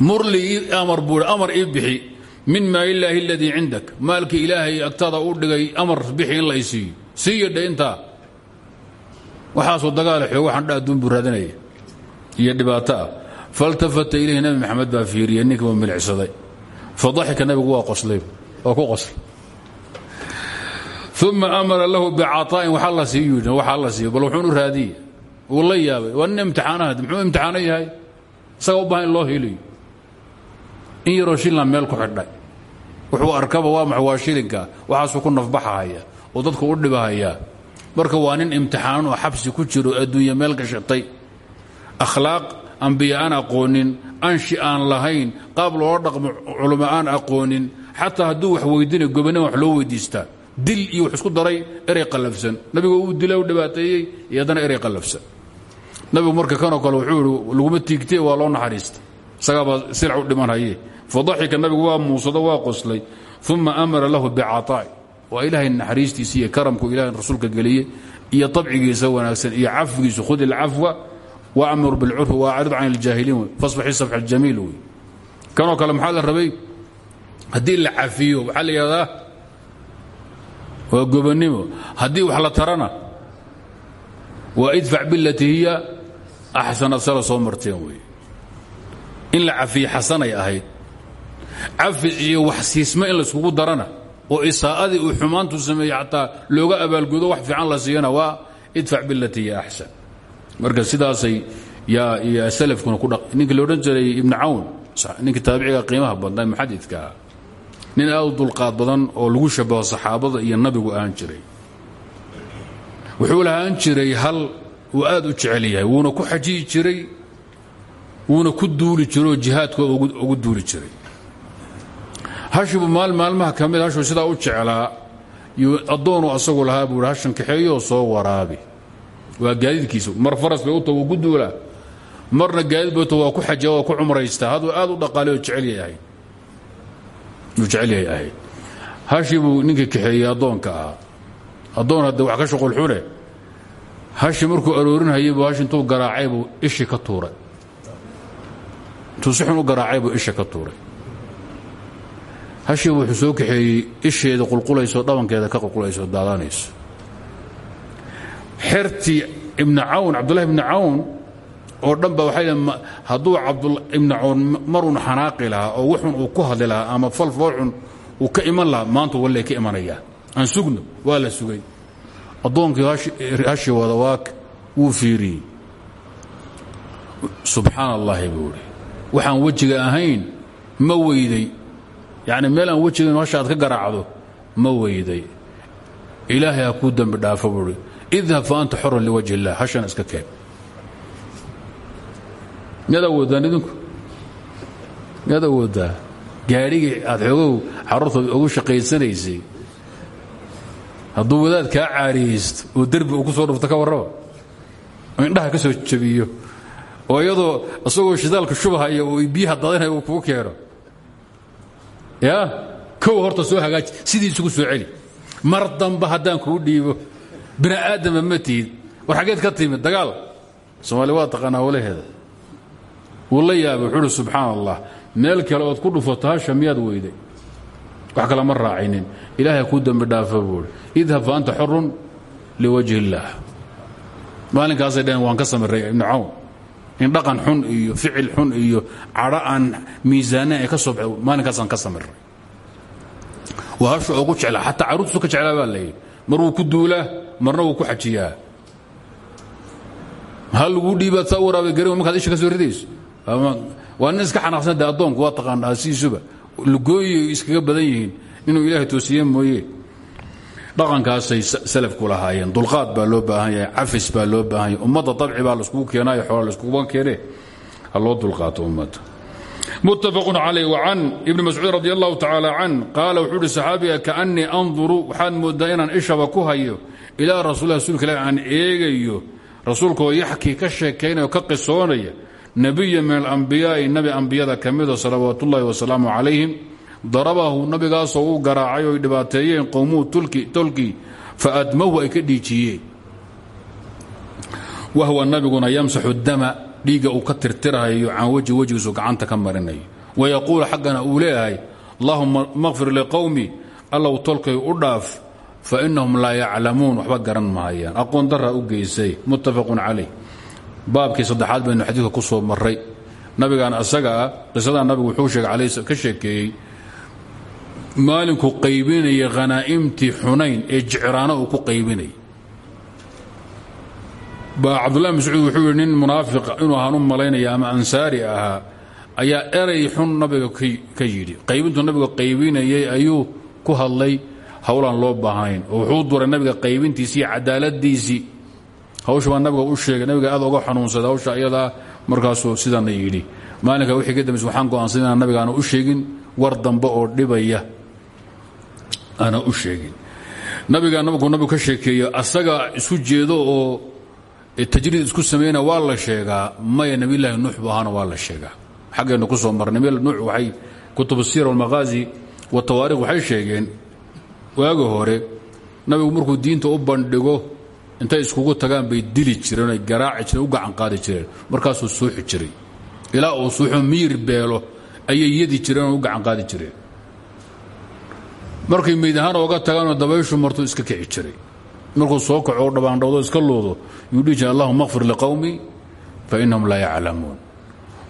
murli amar buu amar ii bixi min maalillaahi aladii cindak. Maalkii ilaahay agtaada u dhigay amar bixi in la y siiyo. Sii yadha intaa. Waxaasoo dagaala xoog waxaan dha adduun buu raadinaya iyo dhibaato ah. Faltafata ilayhi nabi maxamed baa fiiriyey ninkii waa milicsaday fadaxika nabigu waa qoslay waa ku qoslay uma amara lahu bicaطaa'in waxaa la yidhi waxaa la siiyo bal wuxuunu raadiye wuu la yaabay waa nin imtixaanaha muxuu imtixaano yahay isaga u baahan in loo heliyo in yaroo shillan meel ku xidhay wuxuu arkaba waa max waa shilinka waxaasuu ku nafbaxahaya oo dadku u dhibahayaa marka waa nin imtixaan oo xabsi ku jiro adduunya meel gashatay akhlaaq ambiya aan aqoonin anshi aan lahayn qaab loola dhaqmo culamo aan aqoonin xataa hadduu wax weydina gobana wax loo weydiistaa dil iyo wax isku daray erey qallafsan. Nabigu uu dila u dhibaateeyey iyo haddana erey qallafsan. Nabigu marka kanoo kale wuxuu ihi laguma tiigtee waa loo naxariista isagaabaa silac u dhiman haye fadaxika nabigu waa muusado waa qoslay. Uma amara lahu bicataa'i waa ilaahay naxariistiisa iyo karamku ilahay rasuulka geliyey iyo abcigiisa wanaagsan iyo cafgiisa khud ilcafwa wamur bilcurfi waacrid can iljaahiliin wey fasbaxi safx aljamiil wey. Kanoo kale maxaa la rabay? Haddii la cafiyo waxaa la yidhahdaa waa gobonnimo. Haddii wax la tarana waa idfac bilati hiya axsanad sala soo marteen in la cafiye xasanay ahayd cafis iyo wax siisma in layskugu darana oo isaa'adii uu xumaantu sameeyey xataa looga abaalgudo wax fiican la siiyana waa idfac bilati hiya axsan. Marka sidaasay yaa salafkuna ku dhaq ninkii la odhan jiray ibnu cawn ninkii taabiciga qiimaha badnaa muxadidka ah nin aad u dulqaad badan oo lagu shabaho saxaabada iyo nabigu ahaan jiray. Wuxuu lahaan jiray hal uu aad u jecel yahay wuuna ku xajiyi jiray wuuna ku duuli jiray oo jihaadkooda ugu duuli jiray. Hashibu maal maalmaha ka mid hashuu sidaa u jeclaa addoonu asagu lahaa buu hashan kaxeeyooo soo waraabi. Waa gaadiidkiisa mar faras bay uta wuu ku duulaa. Marna gaadiid bay uta waa ku xaja waa ku cumraystaa hadduu aad u dhaqaalay oo jecelyahay ahayd uu jecelyahay ahayd. Hashii buu ninkii kaxeeyey addoonka ahaa. Addoon hadda wax ka shuqul xune hashi markuu aroorinhayay buu garaacay buu ishi ka tuuray. Intuu garaacay buu isha ka tuuray. Hashii wuxuu soo kaxeeyey isheeda qulqulayso dhabankeeda ka qulqulayso daadanayso xertii ibnu cawn cabdullahi ibnu cawn oo dhan ba waxay dhn hadduu ibnu cawn maruun xanaaqi lahaa oo wuxun uu ku hadli ama falfoolxun uu ka iman lahaa maanta wallay ka imanayaa aan sugno waa sugay. Addoonkii hashi wada waak wuu fiiriyey. Subxaan buu idhi waxaan wejiga ahayn ma weyday. Yacni meel aan wejigayn hasha ka garaacdo ma weyday. Ilaahay ha kuu dembi dhaafo idhab fa anta xorun liwajhi illah hashan iska keen miyaad awoodaan idinku miyaad awooddaa gaadhigii aad xoogow carruurtooda ugu shaqaysanaysay. Hadduu wadaad kaa caariyaysto oo derbi uu ku soo dhufto ka warraba oo indhaha ka soo jabiyo? Oo iyadoo isagoo shidaalka shubahaya oo biyaha dadanaya uu kuu keeno? Yaa kow horta soo hagaaji sidii isugu soo celi. Mar damba haddaan kuu dhiibo. Bini aadama ma tihid war xaggeed ka timid dagaal. Soomaali waa taqaanaa walaheeda wuu la yaabay wuxuu uhi meel kale ood ku dhufato hasha miyaad wax kale ma raacinin. Ilaahay kuu dembi dhaafa buuhi idhab fa anta xorun liwajhi illaah maalinkaasay waan ka samiray ibnu cawn. In dhaqan xun iyo ficil xun iyo cadho aan ay ka soo baxay maalinkaasaan ka samiray waa hasha ugu jeclaa xataa ka jeclaa baa layidhi mar ku duulaa marna ku xajiyaa. Ha laguu dhiibaad saa waraabay garin markaad isha ka soo ridayso waa nin iska xanaaqsan de addoonku waa taqaanaa sidiisuba lugooyi iskaga badan yihiin inuu ilaahay toosiye mooye. Dhaqankaasay salafku lahaayeen. Dulqaad baa loo baahan cafis baa loo baahan yahay. Dabci baa laiskugu keenayo xoola laiskuguba keene ha loo dulqaato ummadda. Muttafaqun calayh wacan ibni mascuud radi allahu tacaala can qaala wuxuu uhi saxaabiga kaannii anduru waxaad moodaa inaan ishaba ku hayo ilaa rasuulilah rasuulka ilahi aan eegayo. Rasuulka oo yaxkii ka nebiya min alambiyaa'i nebi ambiyada ka mido salawaat ullahi wasalaamu calayhim darabahu nabigaasoo uu garaacay oy dhibaateeyeen qowmuhu tolkii fa admahu ay ka dhiijiyeen. Wahwa nabiguna yamsaxu dama dhiigga uu ka tirtirahayo can wejhi wejigiisu gacanta ka marinayo. Wayaquulu xaggana uu leeyahay allahuma makfir liqowmi allow tolkay u dhaaf fa inahum laa yaclamuun waxba garan mahayaan aqoon daraa u geysay muttafaqun calayh baabkii saddexaad baynu xadiidka ku soo maray nabigaan asaga ah qisadaa nabigu wuxuu sheegay ka sheekeeyey maalinkuu qaybinaya khanaa'imtii xunayn ee jicraano uu ku qaybinayay baa cabdullahi mascuud wuxuu yidhi nin munaafiqa inuu ahaan malaynaya ama ansaari ahaa ayaa eray xun nabiga ka yidhi. Qaybintuu nabiga qaybinayay ayuu ku hadlay howlaan loo baahnayn oo wuxuu duray nabiga qaybintiisii cadaaladiisii hawsha baa nabiga u sheegay nabiga aad oga xanuunsaday hawsha iyadaa markaasuu sidana yidhi. Maalinka wixii ka dambaysa waxaan go'aansan nabiga aana u sheegin war dambe oo dhibaya. Aana u sheegin. Nabiga markuu nabigu ka sheekeeyo asaga isu jeedo oo tajriid isku samayna waa la sheegaa. Maya nabiyllaahi nuux bu waa la sheegaa. Xaggeennu ku soo marnay nabiy nuux waxay kutubu siira walmaqaazi watawaariikh waxay sheegeen waagi hore nabigu markuu diinta u bandhigo intay iskugu tagaan bay dili jireen ay garaaci jireen u gacan qaadi jireen. Markaasuu suuxi jiray. Ilaa uu suuxo miyir beelo ayay yadi jireen u gacan qaadi jireen. Markay meyd ahaan tagaanoo dabayshu martu iska kici jiray. Markuu soo kaco oo dhabaandhawdo iska loodo yuu dhihi jiray allahuma akfir liqowmi fa innahum laa yaclamuun.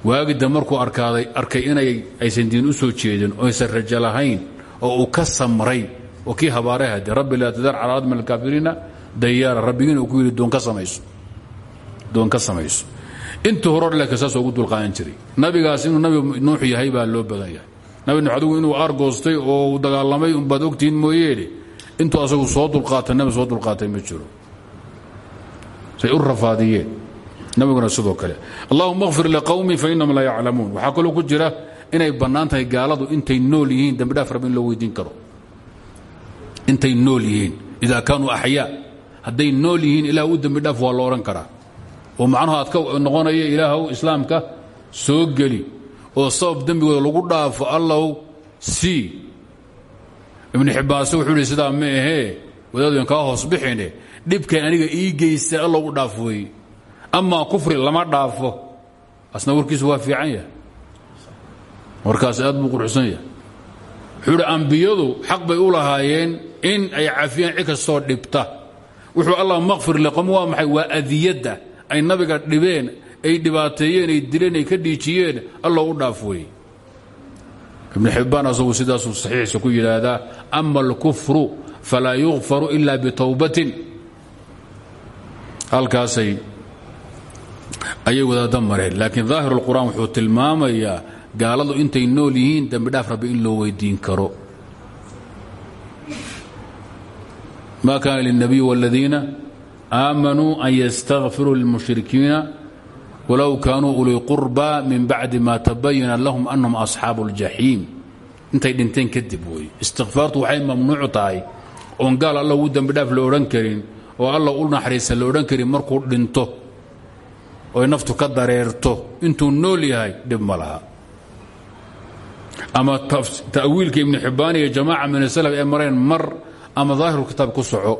Waagida markuu arkaaday arkay inay aysan diin u soo jeedin oo aysan rajo lahayn oo uu ka samray oo kii habaare hade rabbi laa tadar calaa admi alkaafiriina dayaara rabbigiina uu ku doon ka samayso. Doon ka samayso. Intii hore leka saasoo ugu dulqaadan jiray. Nabigaas inuu nabi nuux yahay baa loo badan nabi nuux adigu inuu aargoostay oo uu dagaalamay unbaad ogtihiin mooyeene. Intuu asagu soo dulqaatay nabi soo dulqaatay ma jiro. Say u rafaadiyeen. Nabiguna sidoo kale allahuma kfir liqowmi fa inahum laa yaclamuun. Waxaa kaloo ku jira inay bannaan gaaladu intay nool yihiin dembi dhaaf rab in loo weydiin karo. Intay nool yihiin ida kaanuu axyaa hadday nool yihiin ilaah u dembi dhaaf waa lo odhan karaa. Oo macnuhu aad ka noqonaya ilaahw islaamka soo geli oo sabab dembigooda lagu dhaafo allow sii. Ibnu xibbaanse wuxuu ihi sidaa ma ahee wadaadwen kaa hoos bixine dhibkay aniga ii geystay allow u dhaaf weeye amaa kufri lama dhaafo. Asna warkiisu waa fiican yahay. Warkaas aad buu quruxsan yahay. Wuxuu ihi ambiyadu xaq bay u lahaayeen in ay cafiyaan cid kastoo dhibta wuxuu allah makfir liqom waa maxay? Waa adiyadda. Ay nabiga dhibeen ay dhibaateeyeen ay dileen ay ka dhiijiyeen allo u dhaaf weeye. Ibnu xibbaan asagu sidaasuu saxiixiisa ku yidhaahdaa ama alkufru falaa yukfaru ila bitowbatin halkaasay ayay wadaada mareen laakiin daahir اlqur'an wuxuu tilmaamayaa gaaladu intay nool yihiin dembi dhaaf rabbi in loo weydiin karo ma kaana lلnabiy wاladiina aamanuu an ystakfiruu lilmushrikiina walow kaanuu ulii qurba min bacdi ma tabayana lahum anahum asxaabu اljaxiim intay dhinteen kadib wey istikfaartu waxay mamnuuc tahay oon gaal alla u dembi dhaaf la odhan karin oo alla u naxariisa la odhan karin markuu dhinto oy naftu ka dareerto intuu nool yahay dhib ma laha ama ta'wiilka ibnu xibbaan iyo jamaaca min asalaf ee mareen mar ama daahiru kitaab ku soco.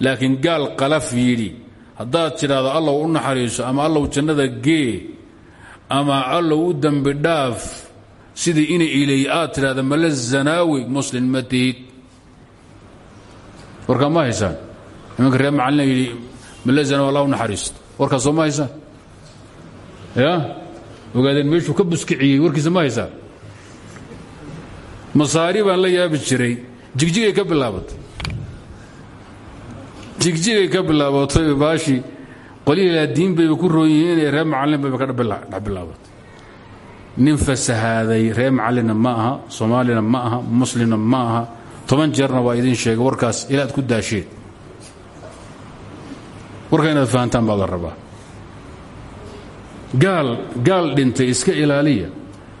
Laakiin gaal qalaf yidhi haddaad tidhaahdo allow u naxariiso ama allow jannada gee ama allow u dembi dhaaf sidii ina ilay aad tidhahda male zanaawi muslin ma tihid. Ma haysaan? Nimanka reer macalina yidhi male zanaawi allah u naxariisto. Warkaas soo ma haysaan? Ya? Ogaadeen meeshuu ka buskiciyey warkiisa ma haysaan? Masaari baan la yaabi jiray. Jigjigay ka bilaabatay jigjigay ka bilaabatay baashii qolihii diin bayba ku roon yihiin ee reer macallin bayba ka dhex bilaabatay. Nin fasahaaday reer macallinna ma aha soomaalina ma aha toban jeerna waa idiin sheegay warkaas ilaa ku daasheen. Warka inaad baa la rabaa. Gaal gaal iska ilaaliya.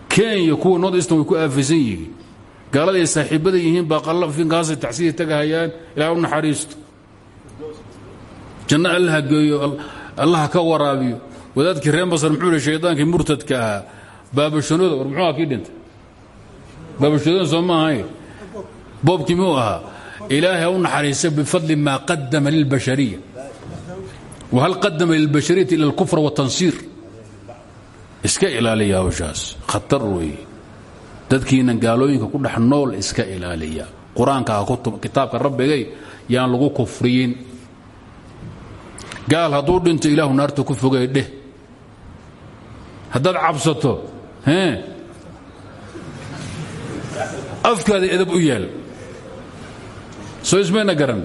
Kenya kuwa north eastern ku aafaysan yihiin. Gaalada ay saaxiibada yihiin baa qallafinkaasay tagahayaan ilaah u naxariisto janno allaha geeyo allaha ka waraabiyo. Wadaadkii masar muxuu ihi shaydaankii murtadka ahaa baabashonooda war muxuu aha kii dhintay babashadoon soo ma ahayn boobkii muu ahaa? Ilaahay ha u naxariisa bifadli maa qadama lilbashariya whal qadama lilbashariyati ila alkufr watansiir iska ilaaliya hawshaas khatar weeye. Dadkiinan gaalooyinka ku dhex iska ilaaliya. Qur'aanka ha kitaabka rabbigay yaan lagu kufriyin gaal hadduu dhinto ilaahu naarta ku fogay dheh. Haddaad cabsato afkaada edab u yaal. Soo ismayna garan.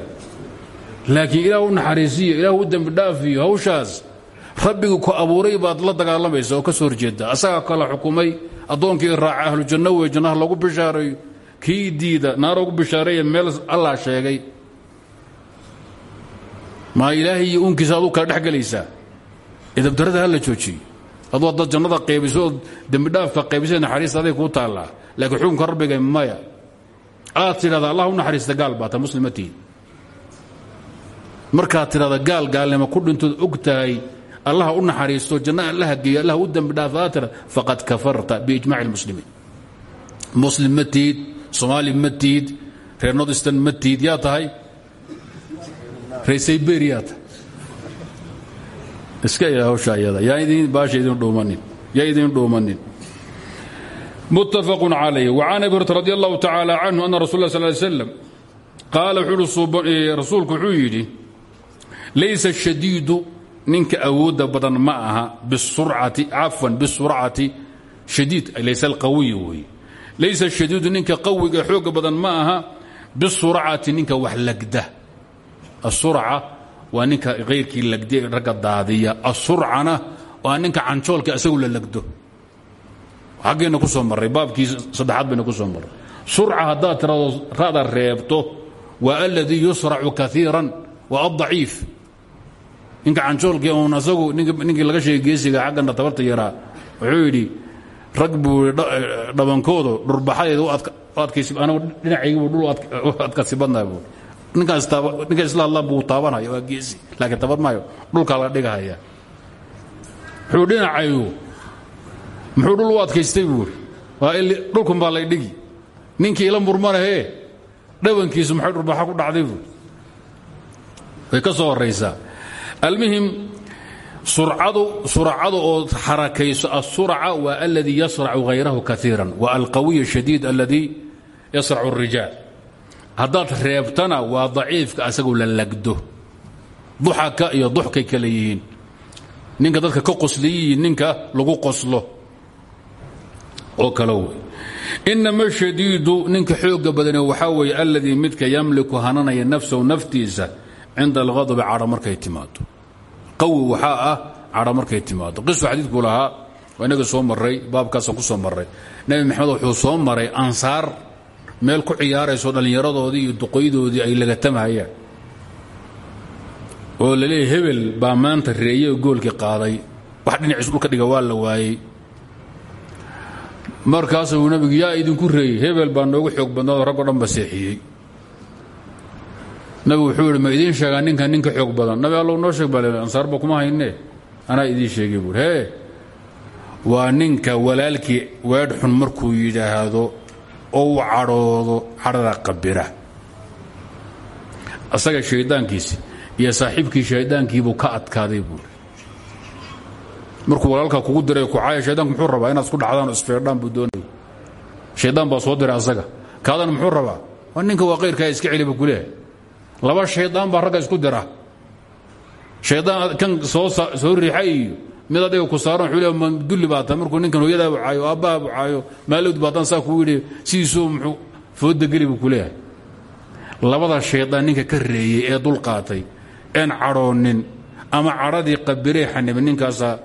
Laakiin ilaah u naxariisiyo ilaah u dembi dhaafiyo hawshaas rabbigu ku abuuray baad la dagaalamaysa oo ka soo horjeedda. Asagaa kala xukumay addoonkii raaca ahlu janno wey jannaha lagu bishaareeyo kii diida naar ugu bishaareeya meel allah sheegay maa ilaahay iyo uunkiisa aduu kala dhex gelaysaa edabdarada ha la joojiyo aduu haddaad jannada qaybiso ood dembidhaafka qaybisa naxariista aday kuu taallaa. Laakiin xukunka rabbiga maya. Aad allah u naxariista gaal baata markaad tidhahda gaal gaalnimo ku dhintood og tahay. Allah u naxariisto janna allaha geeyo allah u dembi dhaafa aad tidhahda faqad kafarta biijmaci lmuslimiin muslim ma tiid soomaali reer nordistan ma yaa tahay reesyberyata iska ila hawsha ayada. Yaan idin baasha idin dhuumanin. Yaan idin dhuumanin. Muttafaqun calayh wacan abi hurta radi allahu tacaala anna rasul la sal ly slam qaala rasuulku wuxuu yidhi laysa shadiidu ninka awoodda badan ma aha bisurcati cafwan bisurcati shadiid. Laysa alqawiy weeye laysa shadiidu ninka qawiga xooga badan ma aha bisurcati ninka wax lagda asurca waa ninka ayrkii lagdi ragga daadiya asurcana waa ninka canjoolka isagu la lagdo xaggeena ku soo marray baabkii saddexaad bayna ku soo marray surca haddaad tirado ra'da reebto waa aladii yusracu kaiiran waa addaciif ninka canjoolkii uun asagu ninkii laga sheegay geesiga xaggana tabarta yaraa wuxuu yidhi rag buu dhabankoodu dhurbaxadeeda u adkaysi anigu dhul u adkasi badnaha ninka isla hadla buu taabanaya waa geesi laakiin tabar maayo dhulkaa la dhigahaya wuxuu dhinacayu muxuu dhul u adkaystay buuri dhulkun baa lay dhigi. Ninkii ila murmanahee dhabankiisu maxay dhurbaxa ku dhacday buuri way ka soo horaysaa almuhim surcadu surcadu oo xarakayso asurca waa aladii yasracu hayrahu kaiira wa alqawiy shadiid aladii yasracu الrijaal haddaad reebtana waa daciifka asagoo la lagdo. Duxaka iyo duxkay kale yihiin. Ninka dadka ka qosliyiyi ninka lagu qoslo. Oo kale wey. Inama shadiidu ninka xooga badane waxaa weeye aladii midka yamliku hananaya nafsahu naftiisa cinda alghadabi cadho markay timaado qawi waxaa ah cadho markay timaado qisu xadiidku lahaa waa inaga soo maray baabkaasaan ku soo maray nebi maxamed wuxuu soo maray ansaar meel ku ciyaarayso dhallinyaradoodii iyo duqoydoodii ay lagatamahayaan oo laleeyahy hebel baa maanta reeye oo goolkii qaaday. Wax dhinaciis dhulka dhiga waa la waayey. Markaasuu nabigu yaa idinku reeyey hebel baa noogu xoog badnaado raggo dhan ba seexiyey. Nabigu wuxuu ma idiin sheegaa ninkan ninka xoog badan. Nabi allow noo sheeg bal ansaarba kuma haynee anaa idiin sheegay buuri hee waa ninka walaalkii weedh xun markuu yidhaahdo oo uu cadhoodo cadhada qabira. Asaga shayddaankiisi iyo saaxiibkii shayddaankiibuu ka adkaaday buuri markuu walaalka kugu diray kucaaya shaydanku muxuu rabaa inaad isku dhacdaan isfeerdhaan buu doonay shaydaan baa soo diray asaga. Kaadana muxuu rabaa? Waa ninka waa qayrkaa iska celiba kuleehay laba shaydaan baa ragga isku dira. Shaydaan kan soo soo riixa iyo mid adiga ku saaran wuxuu leeyahay dulli baa markuu ninkan hooyadaa buu caayo aabbaha buu caayo maalowd baa tan saa kugu yidhi. Sidiisuu muxuu fooda geli buu ku leeyahay. Labada shaydaan ninka ka reeyey ee dul qaatay een cadhoonin ama cadhadii qabirey xanibin ninkaasaa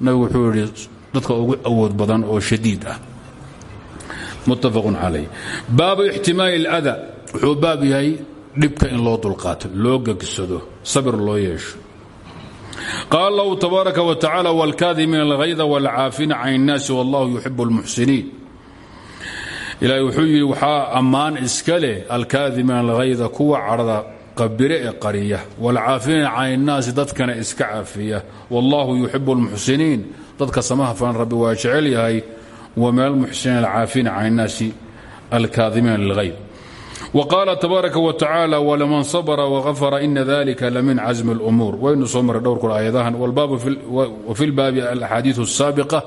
nabigu wuxuu yidhi dadka ugu awood badan oo shadiid ah. Muttafaqun calayh. Baabu ixtimaali اlada wuxuu baab yahay dhibka in loo dulqaato loo gegsado sabir loo yeesho qaal lahu tabaaraka wa tacaala wاlkaadimiina اlhayda wاlcaafina can الnaasi wallahu yuxib اlmuxsiniin ilaahay wuxuu yidhi waxaa ammaan iska leh alkaadimiina alhayda kuwa cadhada qabire ee qariya wاlcaafina can الnaasi dadkana iska cafiya wallahu yuxib اlmuxsiniin dadka samaha falan rabbi waa jecel yahay wa min almuxsiniin alcaafina can الnaasi alkaadimiina lilghayb وqاaل تbاaرك وتaعالى ولمن صبر وغفر إن ذلika لمن caزم الأمور waynu soo maray dhowr kul aayadahan وفي الbaabi الأxاadiiث الساaبقة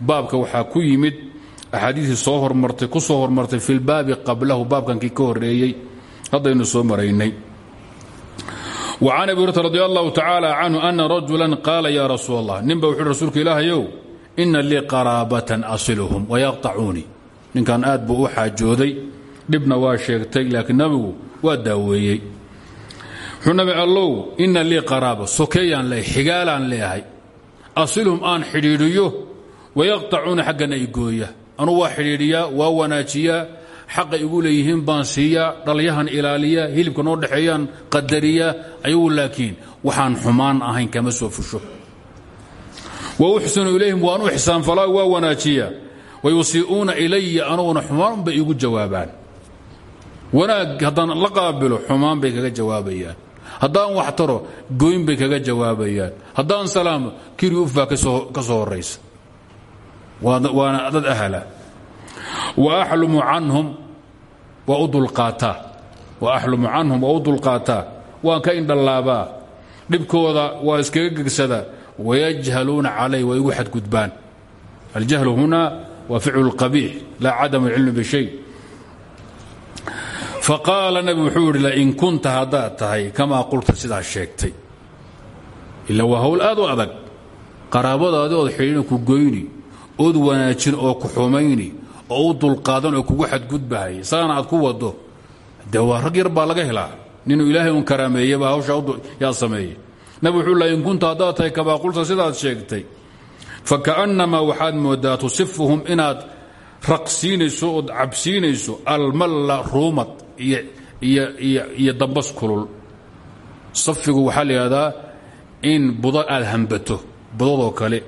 baabka waxaa ku yimid أxaadiiثii soo hormartay ku soo hormartay في الbaabi qablahu baabkankii ka horeeyey haddaynu soo maraynay وعن أبي هريرة رضي الله تعالى عنه أن رجuلا قاala يا رsuuل الله nin ba wuxu rasuulka ilaahayow إna lii قراaبة أصلهم ويقطacuunii ninkan aad buu u xaajooday dhibna waa sheegtay laakiin nabigu waa daaweeyey. Wuxuu nabi allow ina lii qaraaba sokeeyaan leeyahay xigaalaan leeyahay asilhum aan xidhiidhiyo wayaqtacuuna xaggana igooya anugu waa xidhiidhiyaa waa wanaajiyaa xaqa igu leeyihiin baan siiyaa dhalyahan ilaaliya hilibka noo dhexeeyaan qadariyaa ayagu laakiin waxaan xumaan ahayn kama soo fusho. Wa uxsinu ilayhim waan u ixsaanfalaa waa wanaajiyaa. Wayusii'uuna ilaya anuguna xumaan unbay iigu jawaabaan wanaag haddaan la qaabilo xumaan bay kaga jawaabayaan. Haddaan wax taro gooyn bay kaga jawaabayaan. Haddaan salaamo kiri ufbaa ka soo horaysa waana dad ahla wa axlumu canhum waa u dulqaataa wa axlumu canhum waa u dulqaataa waan ka indhallaabaa. Dhibkooda waa iskaga gegsadaa wayajhaluuna calay waa igu xadgudbaan. Aljahlu huna waa ficlu اlqabiix laa cadam اlcilmi bishay faqaala nabi wuxuu yidhi lain kunta haddaad tahay kamaa qulta sidaa sheegtay. Ila waa hawl aad u adag. Qaraabadaadi ood xidhiina ku goyni ood wanaajin oo ku xumayni oo u dulqaadan oo kugu xadgudbahay saana aad ku wado dee waa rag yar baa laga helaa. Ninuu ilaahay un karaameeyeba hawshaa yaa sameeyey. Nabi wuxuu lain kunta haddaad tahay kamaa qulta sidaad sheegtay. Faka'nnamaa waxaad moodaa tusifuhum inaad raqsiinayso ood iyo dambas kulul. Safigu waxaa la yidhahdaa in budo aad hambato budadoo kale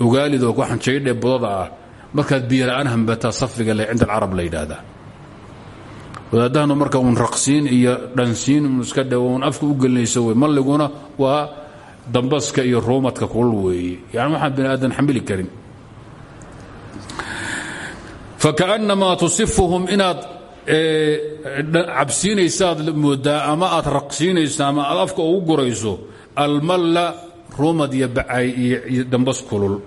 ogaalidoo waxaan jaydhe budada ah. Markaad biyola'aan hambataa safiga le cinda alcarab la yidhaahdaa. Wadaadahanu marka uun raqsiin iyo dhansiin un iska dhow un afka u gelinayso wey malliguna waa dambaska iyo ruumadka kulul weeye yani waxaan bini aadan xamili karin. Faka'nnamaa tusifuhum inaad cabsiinaysaad moodaa ama aad raqsiinayso ama aad afka ugu gurayso almalla ruumad iyo bacay iyo dambas kulul.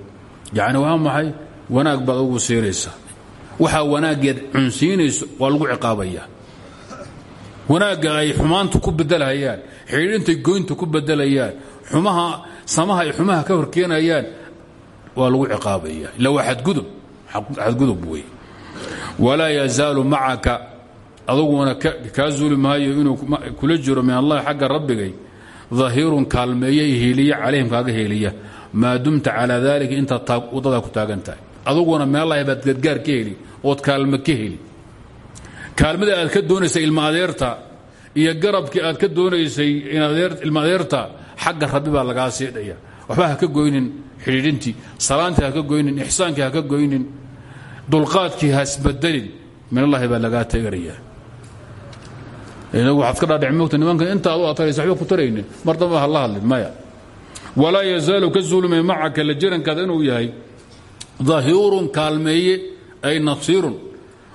Yacni waa maxay? Wanaag baad ugu siinaysaa. Waxaa wanaaggeed cunsiinayso waa lagu ciqaabaya. Wanaagga ay xumaanta ku bedelhayaan xidhiidhintay goynta ku bedelayaan xumaha samaha ay xumaha ka horkeenayaan waa lagu ciqaabaya. Ila waa xadgudub. Xadgudub wey walaa yazaalu macaka aduguna kaa zuuli maayo inuu kula jiro min allahi xagga rabbigay dahirun kaalmeeya hiiliya calayhim kaaga heeliya maa dumta calaa dalika intaad waddadaa ku taagan tahay. Aduguna meelahay baad gargaar ka heli ood ka heli. Kaalmada aad ka doonaysay ilma iyo garabkii aad ka doonaysay ilma adeerta xagga rabbi baa lagaa siidhaya waxba ka goynin xidhiidhintii salaantii ka goynin ixsaankii ka goynin dulqaadkii ha isbadelin min allahi baa lagaa tegaraya inagu waxaad ka dhaadhic mogta nimankan inta ad u ataraysa waxba ku taraynin mar damba la maya. Walaa yazaalu ka zuulmay macaka la jirankaada inuu yahay dahiirun kaalmeeye ay nasiirun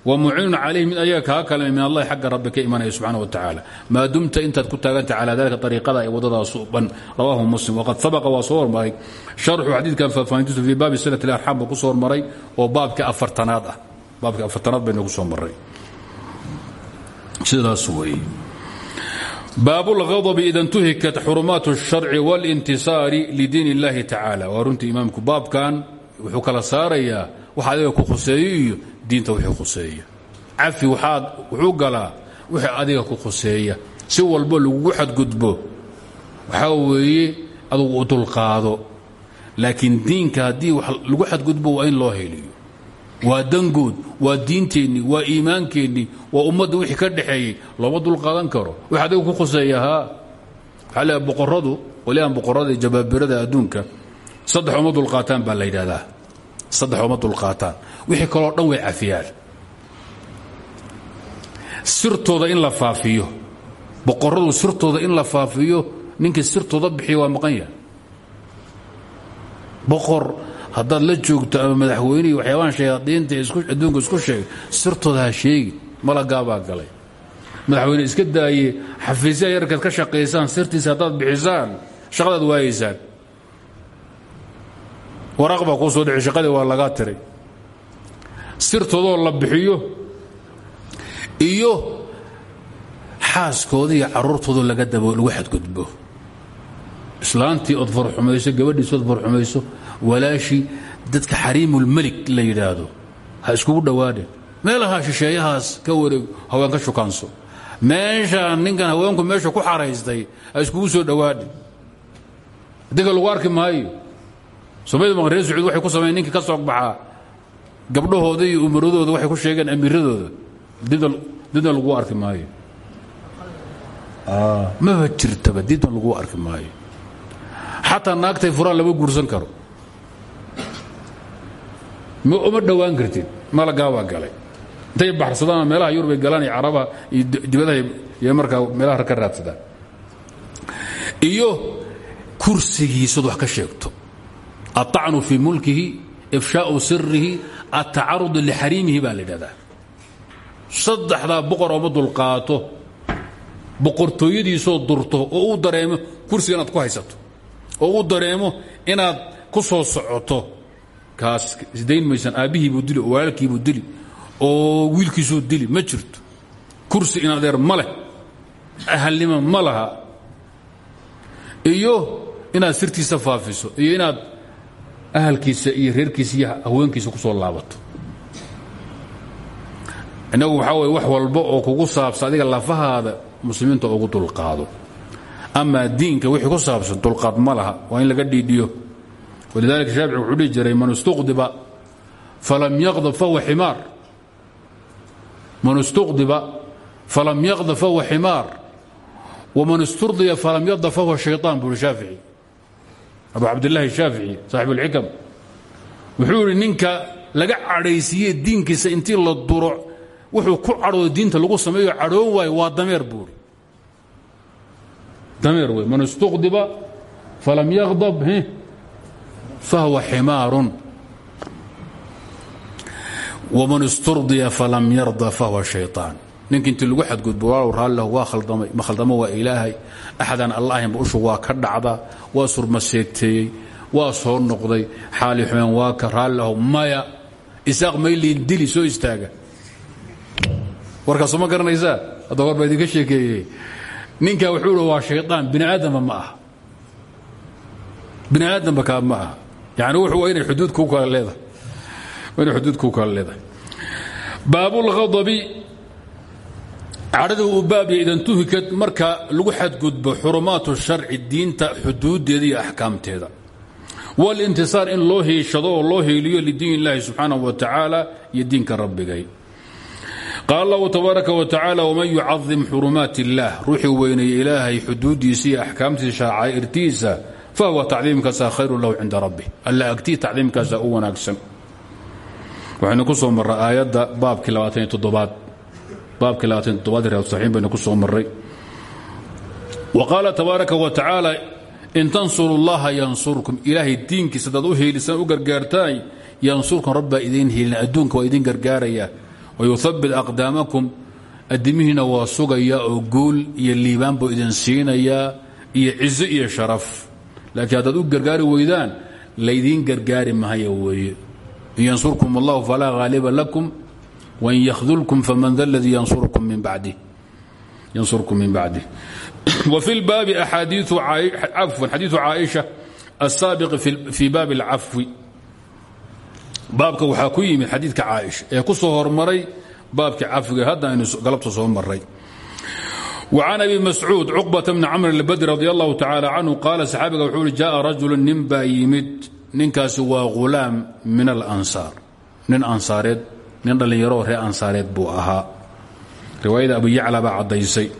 wa muciinun calayhi mid ayaga kaa kaalmey min allahi xagga rabbi ka imanaya subxana wa tacaala maa dumta intaad ku taagantah calaa dalika ariiqada ay waddadaas ban rawaahu muslim waqad sabaqa waa soo hormaray sharxu xadiidkan faahfaahintiisu fii baabi silati larxaam buu ku soo hormaray oo baabka afartanaad ah baabka afartanaad baynu ku soo maray sidaas weeye baab اlغadbi ida اntuhikat xurumaat الsharci wاlintisaari lidiin اllahi tacaala waa runtii imaamku baabkan wuxuu kala saarayaa wax adiga ku khuseeyo iyo diinta wixii khuseeya cafi wuxuu galaa wixii adiga ku khuseeya si walbo lagugu xadgudbo waxaa weeye adugu u dulqaado. Laakiin diinka haddii lagu xadgudbo waa in loo heliyo. Waa dangood waa diinteennii waa iimaankeenii waa ummadda wixii ka dhexeeyey looma dulqaadan karo. Wix adiga ku khuseeya haa waxaa leeyahay boqorradu qoliyahan boqorrada iyo jabaabirada saddex uma dulqaataan baa la saddex uma dulqaataan wixii kaloo dhan way cafiyaan sirtooda in la faafiyo boqorradu sirtooda in la faafiyo ninkii sirtooda bixiya waa maqan yahay. Boqor haddaad la joogto ama madaxweynihii waxyaabahan shayaadiinta adduunka isku sheegay sirtooda ha sheegi malagaabaa galay. Madaxweyne iska daaye xafiisya yarkaad ka shaqaysaan sirtiisa haddaad bixisaan shaqadaad waayaysaan waraaq baa kuu soo dhici shaqadii waa lagaa tiray sirtoodoo la bixiyo iyo xaaskooda iyo carruurtooda laga dabo lagu xadgudbo. Islaantii ood farxumayso gabadhiisi ood farxumayso walaashii dadka xariimulmelik la yidhaahdo ha iskugu dhowaadhen meelahaa shisheeyahaas ka wareeg haween ka shukaanso. Meeshaan ninkan haweenku meesha ku xaraystay ha iskugu soo dhowaadhen adinka lagu arki maayo. Somayd maq reer sacuud waxay ku sameyen ninkii ka soo baxaa gabdhahooda iyo umaradooda waxay ku sheegeen amiiradooda dibna lagu arki maayo. Maba jirtaba dibna lagu arki maayo. Xataa naagtay furaan lama guursan karo. Uma dhowaan kartid? Malagaabaa galay? Intay baxsadaan meelaha yurubay galaan iyo carabaha iyo dibadaha iyo markaa meelaha ka raadsadaan. Iyo kursigiisad wax ka sheegto. Aلطacnu fii mulkihi ifshaau sirihi atacarudu lixariimihi baa la idhahdaa saddexdaa boqor ooma dulqaato boqortooyadiisoo durto oo uu dareemo kursiga inaad ku haysato oo uu dareemo inaad ku soo socoto kaas isdayn maysan aabbihiibuu dili oo walaalkiibuu dili oo wiilkiisuu dili ma jirto. Kursi in adeer ma leh ahalnimo ma iyo inaad sirtiisa faafiso iyo inaad ahalkiisa iyo reerkiisa iyo haweenkiisa ku soo laabato. Innagu waxaa weye wax walba oo kugu saabsan adiga lafahaada muslimiinta ugu dulqaado. Amaa diinka wixii ku saabsan dulqaad ma laha waa in laga dhiidhiyo. Walidalika shaafici wuxuu dhihi jiray man istuqdiba falam yaqdab fahuwa ximaar. Man istuqdiba falam yaqdab fahuwa ximaar. Waman isturdiya falam yaqdab fahuwa shayطaan shaafici abu cabdillaahi shaafici saaxib اlxikam wuxuu idhi ninka laga cadhaysiiye diinkiisa intii la duro wuxuu ku cadhooda diinta lagu sameeyo cadhoon waayo waa dameer buuri dameer wey man istuqdiba falam yaqdab fahuwa ximaarun. Waman isturdiya falam yarda fahuwa shayطaan ninka intii lagu xadgudbo walaalow raallah waa khaldamay ma khaldamo waa ilaahay. Axadaan alla ahaynba ushu waa ka dhacda waa surmaseegteeyey waa soo noqday. Xaali xumeen waa ka raallahu maya. Isaaq mayliin dili soo istaaga. Warkaasu ma garanaysaa? Hadda hor baa idinka sheekeeyey. Ninkaa wuxuu hi waa shayطaan bini aadamba ma aha. Bini aadamba kaa ma aha. Yani wuxuu waa inay xuduud kuu kala leedahay. Waa inay xuduud kuu kala leedahay. Baabulghadabi cadhada uu baabya idan tuhikad marka lagu xadgudbo xurumaatu sharci diinta xuduuddeeda iyo axkaamteeda. Walintisaar in loo hiishado oo loo hiiliyo lidiin illaahi subxaanahu wa tacaala iyo diinka rabbigay. Qaal allahu tabaaraka wa tacaala waman yucadim xurumaat illaah ruuxii weyneeye ilaahay xuduuddiisa iyo axkaamtiisa shacaa'irtiisa fahuwa tacdiimkaasaa khayru lahu cinda rabbi alla agtii tacdiimkaasaa u wanaagsan. Waxaynu ku soo marray aayadda baabkii labaataniyo baabkii labaatan toddobaad riyaad saxiin baynu ku soo marray. Wa tabaaraka wa tacaala in tansuru llaha yansurkum. Ilaahay diinkiisa hadaad u heelisaan u gargaartaan yansurkum rabbaa idiin helin adduunka waa idin gargaaraya. Wayuhabbit aqdaamakum addimihiina waa sugayaa oo guul iyo liibaan buu idin siinayaa iyo cizo iyo sharaf. Laakiin haddaad u gargaari weydaan laydiin gargaari mahaya weeye. In yansurkum allahu falaa haaliba lakum wain yakhdulkum faman da ladii yansurkum min bacdih وفي الباب أحاديث عفوا حديث عائشة السابق في باب العفو baabka waxaa ku yimid xadiidka caaisha ee ku soo hormaray baabkii cafiga hadda aynu galabta soo maray وcan abi mascuud cuqbata bni camr اlbadri radi allahu tacaala canhu qaala saxaabiga wuxuu uhi jaءa rajulu nin baa yimid ninkaasi waa ghulaam min alansaar nin ansaareed nin dhallinyaroo reer ansaareed buu ahaa. Riwaayada abu yacla baa caddaysay.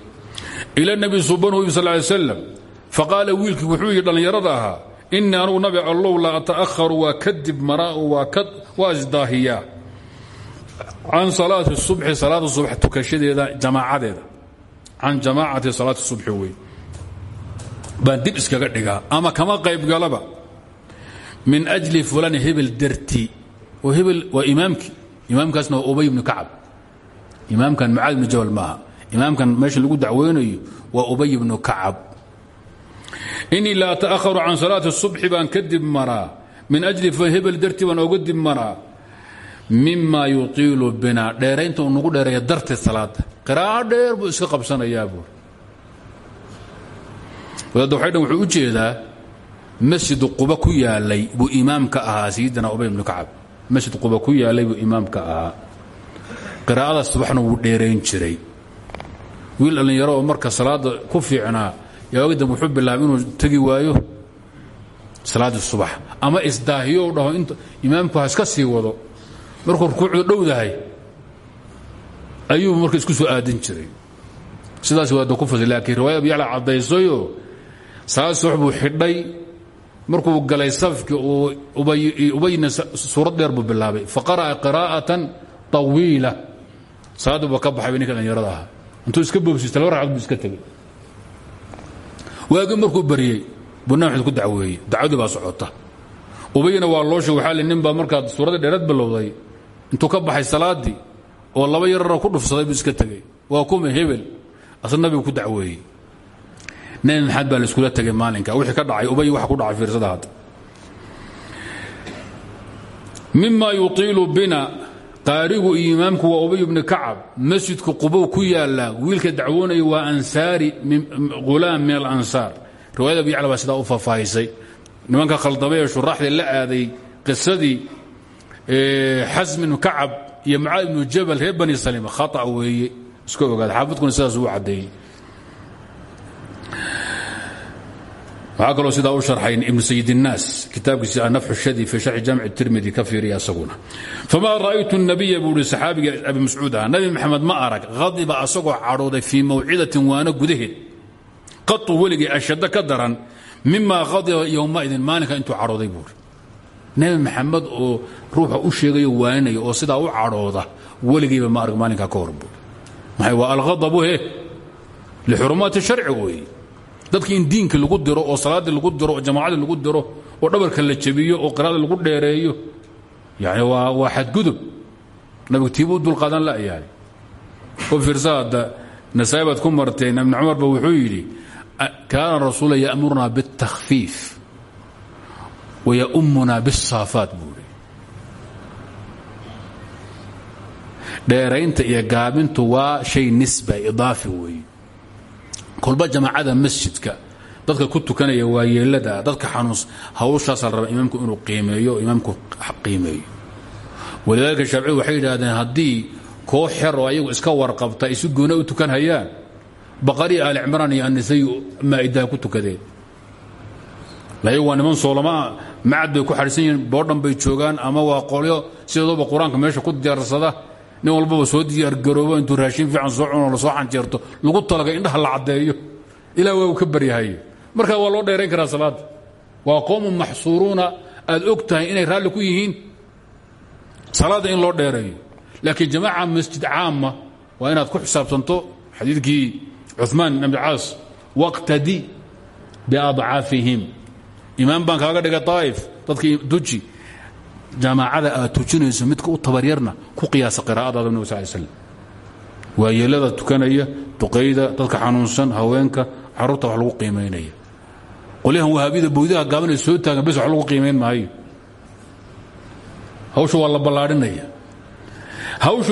Ila nebi subanu sal ly slam faqaala wiilkii wuxuu yidhi dhallinyarada ahaa inii anugu nabi allow la ata'aharu waa kadib maraa'u waa isdaahiyaa. Can salaati subxi salaada subax tukashadeeda jamaacadeeda. Can jamaacati salaati subxi wey baan dib iskaga dhigaa ama kama qaybgalaba min ajli fulan hebel darti oo hebel waa imaamkii imaamkaasna waa ubay ibnu kacab. Imaamkan mucaad ibnu jabal maaha. Imaamkan meesha lagu dacweynayo waa ubay ibnu kacab. Inii la ata'aharu can salaati subxi baan ka dib maraa. Min ajli hebel dartii baan oga dib maraa. Mima bina dheeraynta uu dheereeya darteed salaada qiraa'o dheer buu iska qabsanayaa buur wadaadda waxay wuxuu u jeedaa masjidu quba ku yaalay buu imaamka ahaa sayidina ubay ibnu kacab masjid quba ku yaalay buu imaamka ahaa. Qiraa'ada subaxna wuu dheerayn jiray. Wiil dhallinyaro oo marka salaada ku fiicnaa yaa oga dambe wuxuu bilaabay inuu tegi waayo salaaddii subax. Ama isdaahiyo dhaho inta imaamku ha iska sii wado. Markuu rukuucdu dhowdahay ayuu marka isku soo aadin jiray. Sidaas waada ku fasir laakiin riwaayada biyacla caddaysayo salaad subax buu xidhay markuu galay safki uu ubayna suurad dheer buu bilaabay. Faqara'a qiraa'atan طawiila salaadduuba ka baxay ninka dhallinyarada ahaa. Iska boobsiista laba ragcad iska tegey. Waagii markuu baryey maxamed ku dacweeyey. Dacwadii baa socota. Ubayna waa loo sheeg waxaa li nin baa markaad suuradda intuu ka baxay salaaddii oo laba yararoo ku dhufsaday iska tegey. Waa kuma hebel. Asna nabigu ku dacweeyey nebi maxamed baa la iskula tegay maalinka. Wixii ka dhacay ubay waxa ku dhacay fiirsada hadda mima yutiilu bina qaarigu imaamku waa ubay bni kacab. Masjidku qubow ku yaalla wiilka dacwoonaya waa ansaari hulaam min alansaar. Riwaayada biyacla baa sidaa u faahfaahisay nimanka khaldamay ee la aaday qisadii xasm ibnu kacab iyo mucaad jabal reer bani salima. Khata weeye iska ogaada sidaas uu caddeeyey waxaa kaloo sidaa u sharxay ibnu sayid الnaas kitaabkiisi anafxu shadi fi sharxi jaamic tirmidi ka fiiriya asaguna famaa ra'aytu الnabiya buu ihi saxaabiga abi mascuud ah nabi maxamed ma arag hadiba asagoo cadhooday fii mawcidatin waana gudaheed qatu weligay ashaddo ka daran mima hadiba yowmaidin maalinka intuu cadhooday buuri nebi maxamed oo ruuxa u sheegayo waaninayo oo sidaa u cadhooda weligayba ma arag maalinkaa ka hor buuri maxay waa alghadabu he lixurumaati sharci weeye dadki in diinka lagu diro oo salaaddii lagu diro oo jamaacadii lagu diro oo dhabarka la jebiyo oo qiraada lagu dheereeyo yani waa waa xadgudub. Nabigu tiibuu dulqaadan la'yahay oo fiirsa hadda nasaa-i ku marteen ibni cumar ba wuxuu yidhi kaana rasuula ya'murunaa biاltakhfiif wa ya'ummunaa biاsaafaat buu yidhi. Dheeraynta iyo gaabintu waa shay nisba idaafi weeye kolba jamaacada masjidka. Dadka ku tukanaya waa yeelada. Dadka xanuus hawshaasa la raba imaamku inuu qiimeeyo imaamku qiimeeyo. Walidaalika shaaficiydu waxay yidhaahdeen haddii koox xer oo ayagu iska warqabta si goona u tukan hayaan baqari aali cimraan iyo annisayu maa'idaha ku tukadeen. Ayagu waa niman soolamaa bay ku xadhisan boodhan bay joogaan ama waa qolyo sidooba qur'aanka meesha ku diyaarsada nin walbaba soo diyaargaroobo intuu raashin fiican soo cuno la soo xanjeerto lagu talagay indhaha la caddeeyo. Ilaa waa uu ka baryahayo. Markaa waa loo dheerayn karaa salaadda waa qoomun maxsuuruuna. Aad og tahay inay raalli ku yihiin. Salaadda in loo dheereeyo. Laakiin jamaaca masjid caama waa inaad ku xisaabtanto xadiidkii cumaan ibn caas waqtadi biadcaafihim imaam baan kaaga dhigay daa'if dadkii duji jamaacada aad tujinayso midka u tabaryarna ku qiyaasa qiraa'adaada nabig sal slam waa yeelada tukanaya duqayda dadka xanuunsan haweenka carruurta wax lagu qiimaynaya qolyahan wahaabida bowdaha gaabanay soo taagan bes wax lagu qiimayn maayo. Hawshu waa la ballaadhinaya.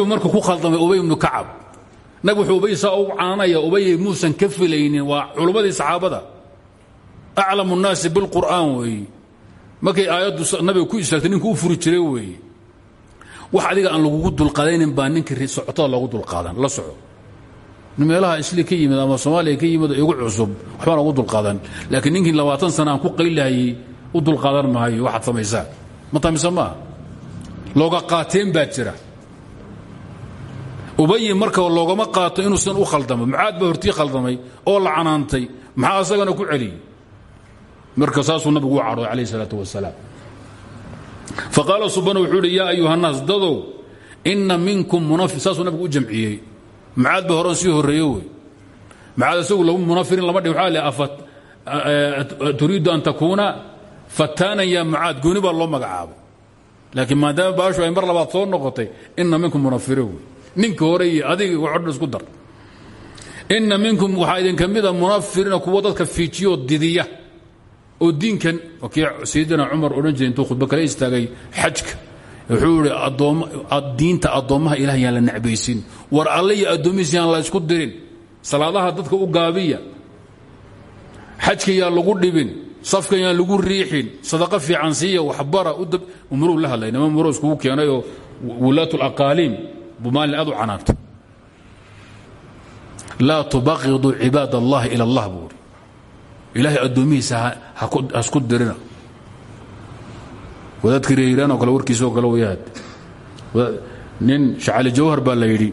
Marka ku khaldamay ubay ibnu kacab. Nabig wuxuu ubay saa ugu caananaya ubayay muusan ka filaynin waa culummadii saxaabada. Aclamu nnaasi bilqur'aan weeye markay aayaddu nabiga ku istaagtay ninku u furi jiray weeye wax adiga aan lagugu dulqadaynin baa ninkii socotada loogu dulqaadan la soco. Meelaha isli ka yimid ama soomaaliya ka yimid igu cusub waxbaan ugu dulqaadan. Laakiin ninkii labaatan sana ku qaylahayey u dulqaadan maayo waxaad samaysaan ma tamise maaha looga qaateen baa jira. Ubayi marka loogama qaato inuusan u khaldamo mucaad baa hortii khaldamay oo la canaantay. Maxaa asagana ku celiyey marka saasuu nabigu u cadhooy calayh isalaatu wasalaam. Faqaala subana wuxuu uhi yaa ayuha nnaas dadow inna minkum munafi saasuu nabigu u jamciyey. Mucaad ba horan sii horreeye wey. Mucaad isagu lagu munafirin lama dhi waxaa le afat turiidu an takuuna fataanan yaa mucaad gooni baa loo magacaabay laakiin maadaama baashu ay mar labaad soo noqotay ina minkum munafiriin wey. Ninka hore iyo adiga waxodhan isku dar. Ina minkum waxaa idinka mida munafiriina kuwo dadka fiijiyo didiya oo diinkan kii sayidina cumar odhan jiray intuu khudba kale istaagay xajka. Wuxuu ihi diinta addoommaha ilah la necbaysin. War alle iyo la isku dirin. Salaadaha dadka u gaabiya. Xajka yaan lagu dhibin. Safka yaan lagu riixin. Sadaqo fiican siiya waxbara umruu la hadlay nima umruu iskugu keenayoo wulaat alaqaaliim buu maalin aad u canaantay. Laa tubaqiduu cibaad ila allah buu uri ilaahay addoomihiisa hasku dirina. Wadaadkii reeiraan oo kale warkiisoo kale wayaad nin shacali jawhar baa la yidhi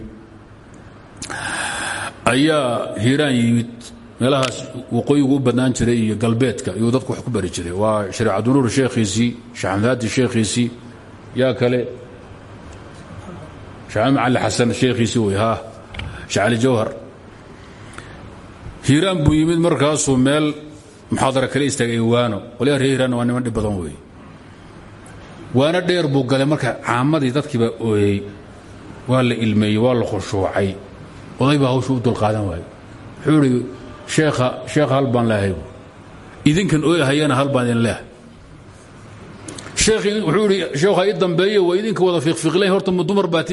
ayaa hiiraan yimid meelahaas waqooyigu u badnaan jiray iyo galbeedka iyuu dadku wax ku bari jiray. Waa shareecadunuur sheekhiisii shaxamdaadi sheekhiisii yaa kale shaxamed cali xasan sheekhiisii wey ha shacali jawhar. Hiiraan buu yimid markaasuu meel muxaadara kale istaagay waano. Qolyaha reer hiiraan niman dhib badan weeye dheer buu galay marka caamadii dadkiibaa ooyey. Waa la ilmeeyey waa la khushuucay. Oday baa hawshu u dulqaadan waayo wuxuu idhi sheekha hal baan leehay idinkan ooyahayana hal baan idin leehay. Wuxuu sheekha ii dambeeye waa idinka wada fiiqfiiqlay horta ma dumar baa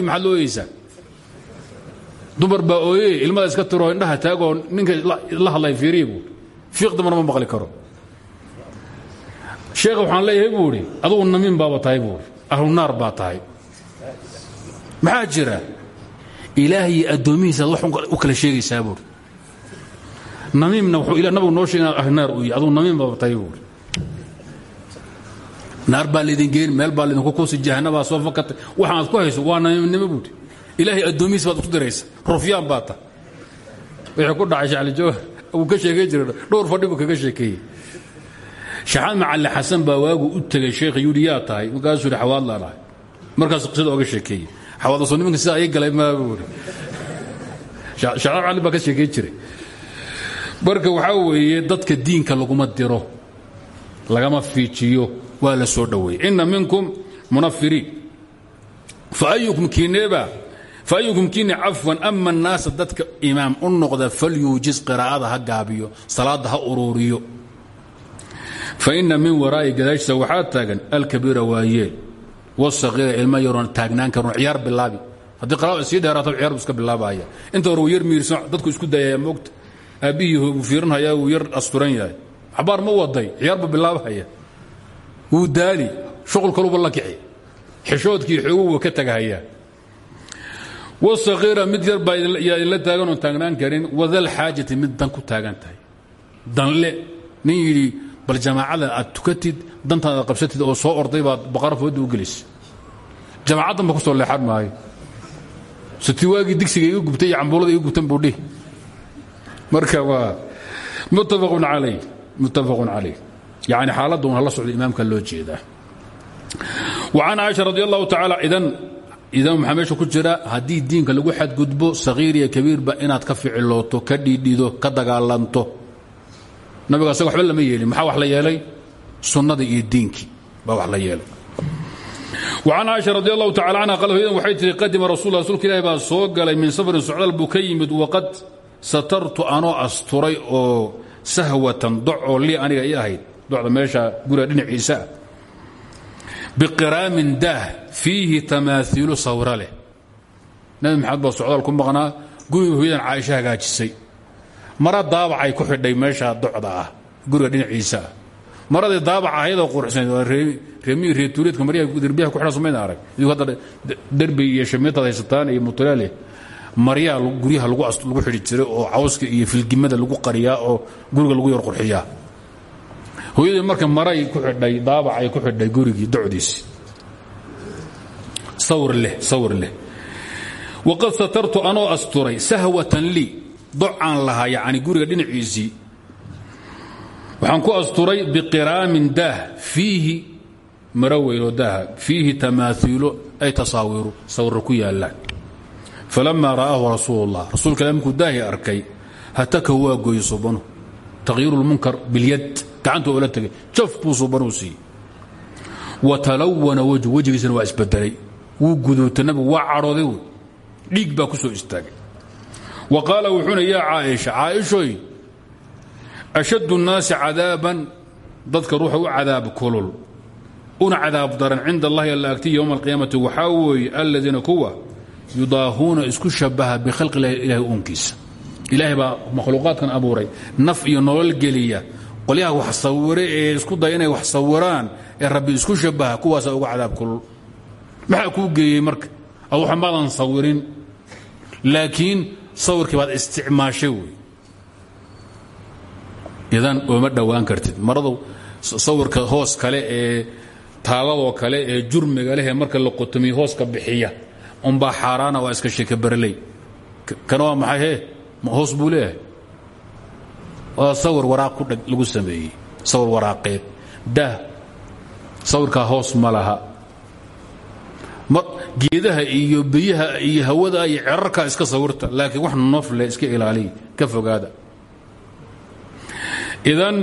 dumar baa ooyey ilmada iska tiro indhaha taagoo ninka la hadlay fiiriyi buu fiiq dambana ma maqli karo. Sheekh waxaan leeyahay buu idhi adugu namiin baaba tahay buu i ahlunaar baa tahay. Maxaa jira? Ilaah iyo addoomihiisaad wax u kala sheegaysaa buui namiimna wuxuu nabigu noo sheeg inaad ahlunaar u yahy adugu namiin baaba tahay buui naar baa laydin geen meel baa laydinku kuusi jahanabaa soo fakatay. Waxaad ku hayso waa namiimnimo buui ilaahay addoomihiis baad isku diraysa. Rufyaan baa ta. Wixii ku dhacay shacli jawhar ka sheekay jiray dhowr fadhi buu kaga sheekeeyey. Shaxaad macali xasan baa waagu u tegay sheekh yidhi yaa tahay? Markaasuu yidhi xawaad laan ahay markaasuu qisada oga sheekeeyey. Xawaadaso nimanka sidaa ii galay maa buu yidhi shaxaad cali baa ka sheekey jiray. Marka waxaa weeye dadka diinka laguma diro lagama fiijiyo waa la soo dhoweeyey. Inna minkum munafiriin. Faayukum kiineeba faayukum kiine cafwan ama annaasa dadka imaam u noqda falyuujiz qiraa'ada ha gaabiyo salaadda ha uruuriyo. Faina min waraa'i gadaashiisa waxaa taagan alkabiira waayeel wاsakiira ilma yaroon taagnaan karon ciyaar bilaabi. Haddii qiraa'ada sii dheeraato ciyaar buu iska bilaabaya inta hore yar miirsan dadku isku dayaya moogta. Aabbihii wuu fiirinhayaa wuu yar asturan yahay. Xabaar ma waday ciyaar buu bilaabhaya wuu daali shuqul kaluba la kici. Xishoodkii xoogu wuu ka tagahayaa wاsakiira mid yar baa idinla taagan oon taagnaan karin wadal xaajati mid dan ku taagan tahay. Danle nin yidhi bal jamaacada aad tukatid dantaada qabsatid oo soo orday baad baqara fooda u gelis. Jamacaddan ba ku soo leexan maayo. Siti waagii digsiga iga gubtay iyo cambuulada iga gubtan buu dhihi. Marka waa muttafaqun calayh muttafaqun calayh yacni xaaladda un hala socda imaamka loo jeedaa. Wa can caaisha radi allahu tacaala idan idan maxaa ku jira haddii diinka lagu xadgudbo sagiir iyo kabiirba inaad ka ficilooto ka dhiidhido ka dagaalanto. Nabiga asaga waxba lama yeelin maxaa wax la yeelay? Sunnadii iyo diinkii baa wax la yeelay. وcan caaشha radi allahu tacala canha qal hooyadan waxay tihi qadima rasul rasuulka ilahi baa soo galay min safrin socdaal buu ka yimid waqad satartu anoo asturay oo sahwatan doc oo lii aniga i ahayd docda meesha guriga dhinaciisa. ah biqiraamin daah fiihi tamaaiilu sawra leh nabi maxamed baa socdaal ku maqnaa guriga hooyadan caaisha hagaajisay mara daabacay ku xidhay meesha docda ah guriga dhinaciisa ah maradii daabaca ayadoo quruxsan reemiyi reetuureedka maryaha derbiyaha ku xidhan somayna arag idigu hadda derbi iyo shamiitad haysataan iyo mutulaale maryaha guryaha lagu xidhi jiray oo cawska iyo filgimada lagu qariyaa oo guriga lagu yar qurxiyaa hooyadii marka maray ku xidhay daabacay ku xidhay gurigii docdiisi sawr leh waqad satartu anoo asturay sahwatan lii docaan lahaa yacni guriga dhinaciisii. Waxaan ku asturay biqiraamin daah fiihi maro weynoo daaha fiihi tamaaiilo ay tasaawiru sawirra ku yaallaan falamaa ra'aahu rasuul اllah rasuulka markuu daahi arkay hatakahu waa gooye subanu takhyiiru lmunkar bilyad gacantu oola tegay jaf buu suubanuu siiyey. Wa talawana wejhu wejigiisana waa isbedelay. Wuu guduutay nabigu waa cadhooday wey. Dhiig baa ku soo istaagay. Wa qaala wuxuuna yaa caaisha caaishoy ashaddu الnaasi cadaaban dadka ruuxa u cadaab kulul. Una cadaab daran cinda allahi alla agtiya yowma alqiyaamati. Waxaa weeye aladiina kuwa yudaahuuna isku shabaha bikhalqi illahi ilahay uunkiisa. Ilaahay baa makhluuqaadkan abuuray naf iyo nolol geliya qolyaha wax sawire ee isku daya inay wax sawiraan ee rabbi isku shabaha kuwaasa uga cadaab kulul maxaa kuu geeyey marka? Aduxa maadan sawirin. Laakiin sawirkii baad isticmaashay wey. Idan ooma dhowaan kartid. Maradu sawirka hoos kale ee taaladoo kale ee jurmiga leh ee marka la qotomiyo hooska bixiya unbaa xaaraana waa iska sheeka barley kana waa maxay he? Hoos buu waa sawir waraaq lagu sameeyey. Sawir waraaqeed. Dah. Sawirkaa hoos ma laha. Geedaha iyo biyaha iyo hawada iyo cerarkaa iska sawirta laakiin wax nofle iska ilaaliya. Ka fogaada. Idan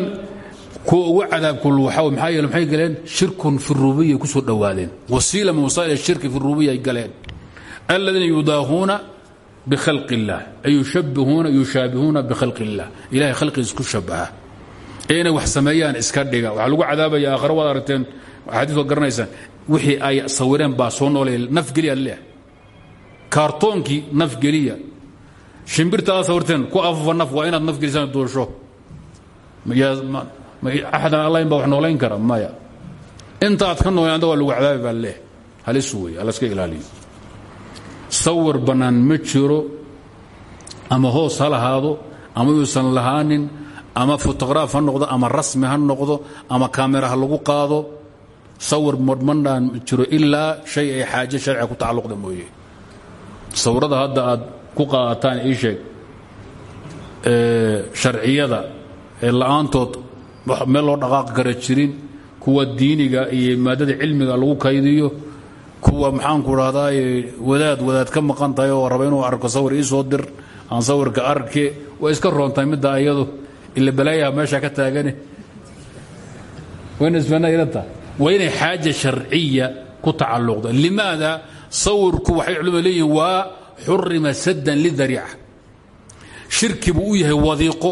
kuwa ugu cadaabkul waxaa maxaa yeele maxay galeen? Shirkun fi rububiya ku soo dhowaadeen. Wasiila min wasaa'il shirki fi rububiya ay galeen. Aladiina yudaahuuna bikhalqi اllah ay yushaabihuuna bikhalqi اllah ilahay khalqigiis ku shabaha ee inay wax sameeyaan iska dhiga waxaa lagu cadaabaya aakhare waad aragteen xadiis waad garanaysaan wixii ay sawireen baa soo noolay nafgeliya leeh kaartoonkii nafgeliya shimbirta aad sawirteen ku afufa naf waa inaad nafgelisaan duusho axadan allain baa wax noolayn kara maya inta aad ka nooleen anda waa lagu cadaabi baa leeh halis wey alaska ilaaliyo sawir bannaan ma jiro ama hoos ha lahaado ama yuusan lahaanin ama fotograaf ha noqdo ama rasmi ha noqdo ama kamera ha lagu qaado sawir madmanaan jiro ilaa shay ay xaaje sharciga ku tacalluqda mooye. Sawirada hadda aad ku qaadataan ii sheeg sharciyada ee la'aantood meel loo dhaqaaqi jirin kuwa diiniga iyo maadada cilmiga lagu kaydiyo kuwa maxaanku dhahdaa wadaad wadaad ka maqan tahay oo raba inuu arko sawir ii soo dir aan sawirka arke way iska roontahay midda iyadu ila balaayaha meesha ka taagane wayna isfanayilata waa inay xaaja sharciya ku tacalluqda. Limaada sawirku waxay culimadu leeyihiin waa xurima saddan lidariica shirki buu yahay wadiiqo.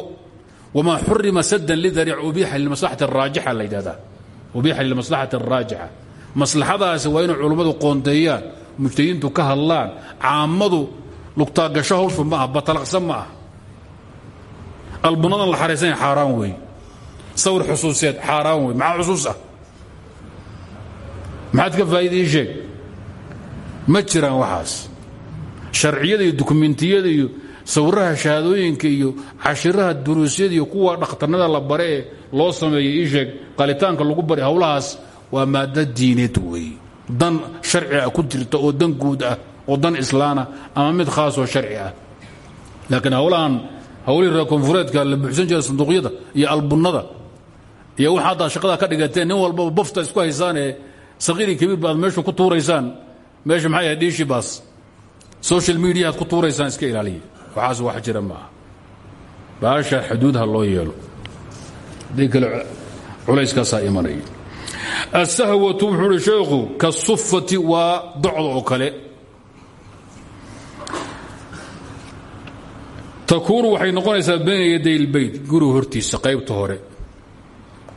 Wma xurima sadan lidariic ubiixa limaslaxati araajixa la yidhahdaa ubiixa limaslaxati araajixa maslaxadaasi waa inay culummadu qoonteeyaan mujtahidiintu ka hadlaan caammadu lugtaagasho ma aha batalaqsan ma aha. Albunadan la xaraysanya xaaraan weey sawir xusuuseed xaaraan wey maxaa xusuus ah? Maxaad ka faa'iida ii sheeg? Ma jiraan waxaas. Sharciyada iyo dukumentiyada iyo sawiraha shahaadooyinka iyo cashiraha duruusyada iyo kuwa dhakhtarnada la bare ee loo sameeyey ii sheeg qalitaanka lagu bari howlahaas waa maado diineed weeye dan sharci ah ku jirta oo dan guud ah oo dan islaana ama mid khaasoo sharci ah. Laakiin howlahan howlihii reer koonfureedka la buuxsan jira sanduuqyada iyo albunnada iyo waxa haddaa shaqada ka dhigateen nin walbaba bafta isku haysaanee saqiiri kabiir baad meeshu ku tuuraysaan meesha maxay ahayd dhiishi baas. Social media aad ku tuuraysaan iska ilaaliya. Waxaas wax jira ma aha baasha xuduudha loo yeelo. Haddii kale culayskaasaa imanaya asahwatu wuxuu uhi sheekhu kasufati waa docda oo kale takuunu waxay noqonaysaa bayna yaday اlbeyt guriga hortiisa qaybta hore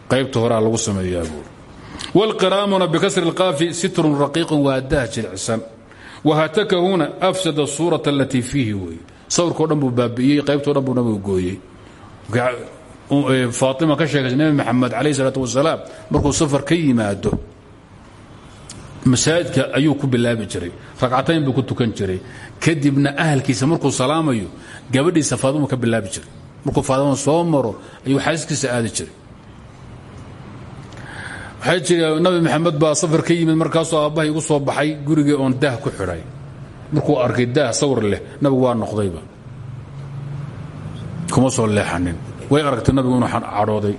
qaybta horea lagu sameeyaa buur wاlqiraamuna bikasri اlqaafi sitrun raqiiqun waa dah jilicsan wahataka huna afsada suurata alatii fiihi wey sawirkao dhan buu baabi'iyey qaybtao dhan buu nabigu gooyey faatima ka sheegaysa nebi maxamed calayh isalaatu wasalaam markuu safar ka yimaado masaajidka ayuu ku bilaabi jiray ragcatayn buu ku tukan jiray. Kadibna ahalkiisa markuu salaamayo gabadhiisa faadimuu ka bilaabi jiray. Markuu faadima soo maro ayuu xaaskiisa aadi jiray. Waxay jiri nabi maxamed baa safar ka yimid markaasuu aabbahay igu soo baxay gurigii oon daah ku xidhay markuu arkay daah sawir leh nabigu waa noqdayba. Kuma soo leexanin way aragtay nabigu inuu cadhooday.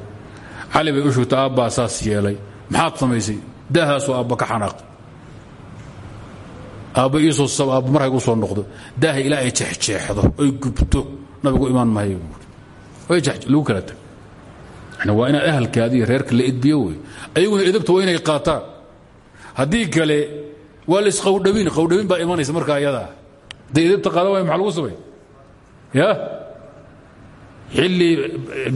Cali bay u shugtay aabbaa saas yeelay. Maxaad samaysay? Daahaasuu aabba ka xanaaqay aabba iisoo aabba markay gu soo noqdo. Daaha ilaa ay jeexjeexdo. Ay gubto. Nabigu imaan mahayo buuri way lagu kala tag. Waa inaad ahalkaadi reerka la edbiyo wey. Ayaguna edabta waa inay qaataan. Haddii kale waa laisqawdhabin qawdhabin. Baa imanaysa markaa iyadaa. Hadday edabta qaadan waaya maxa lagu sabay ya xilli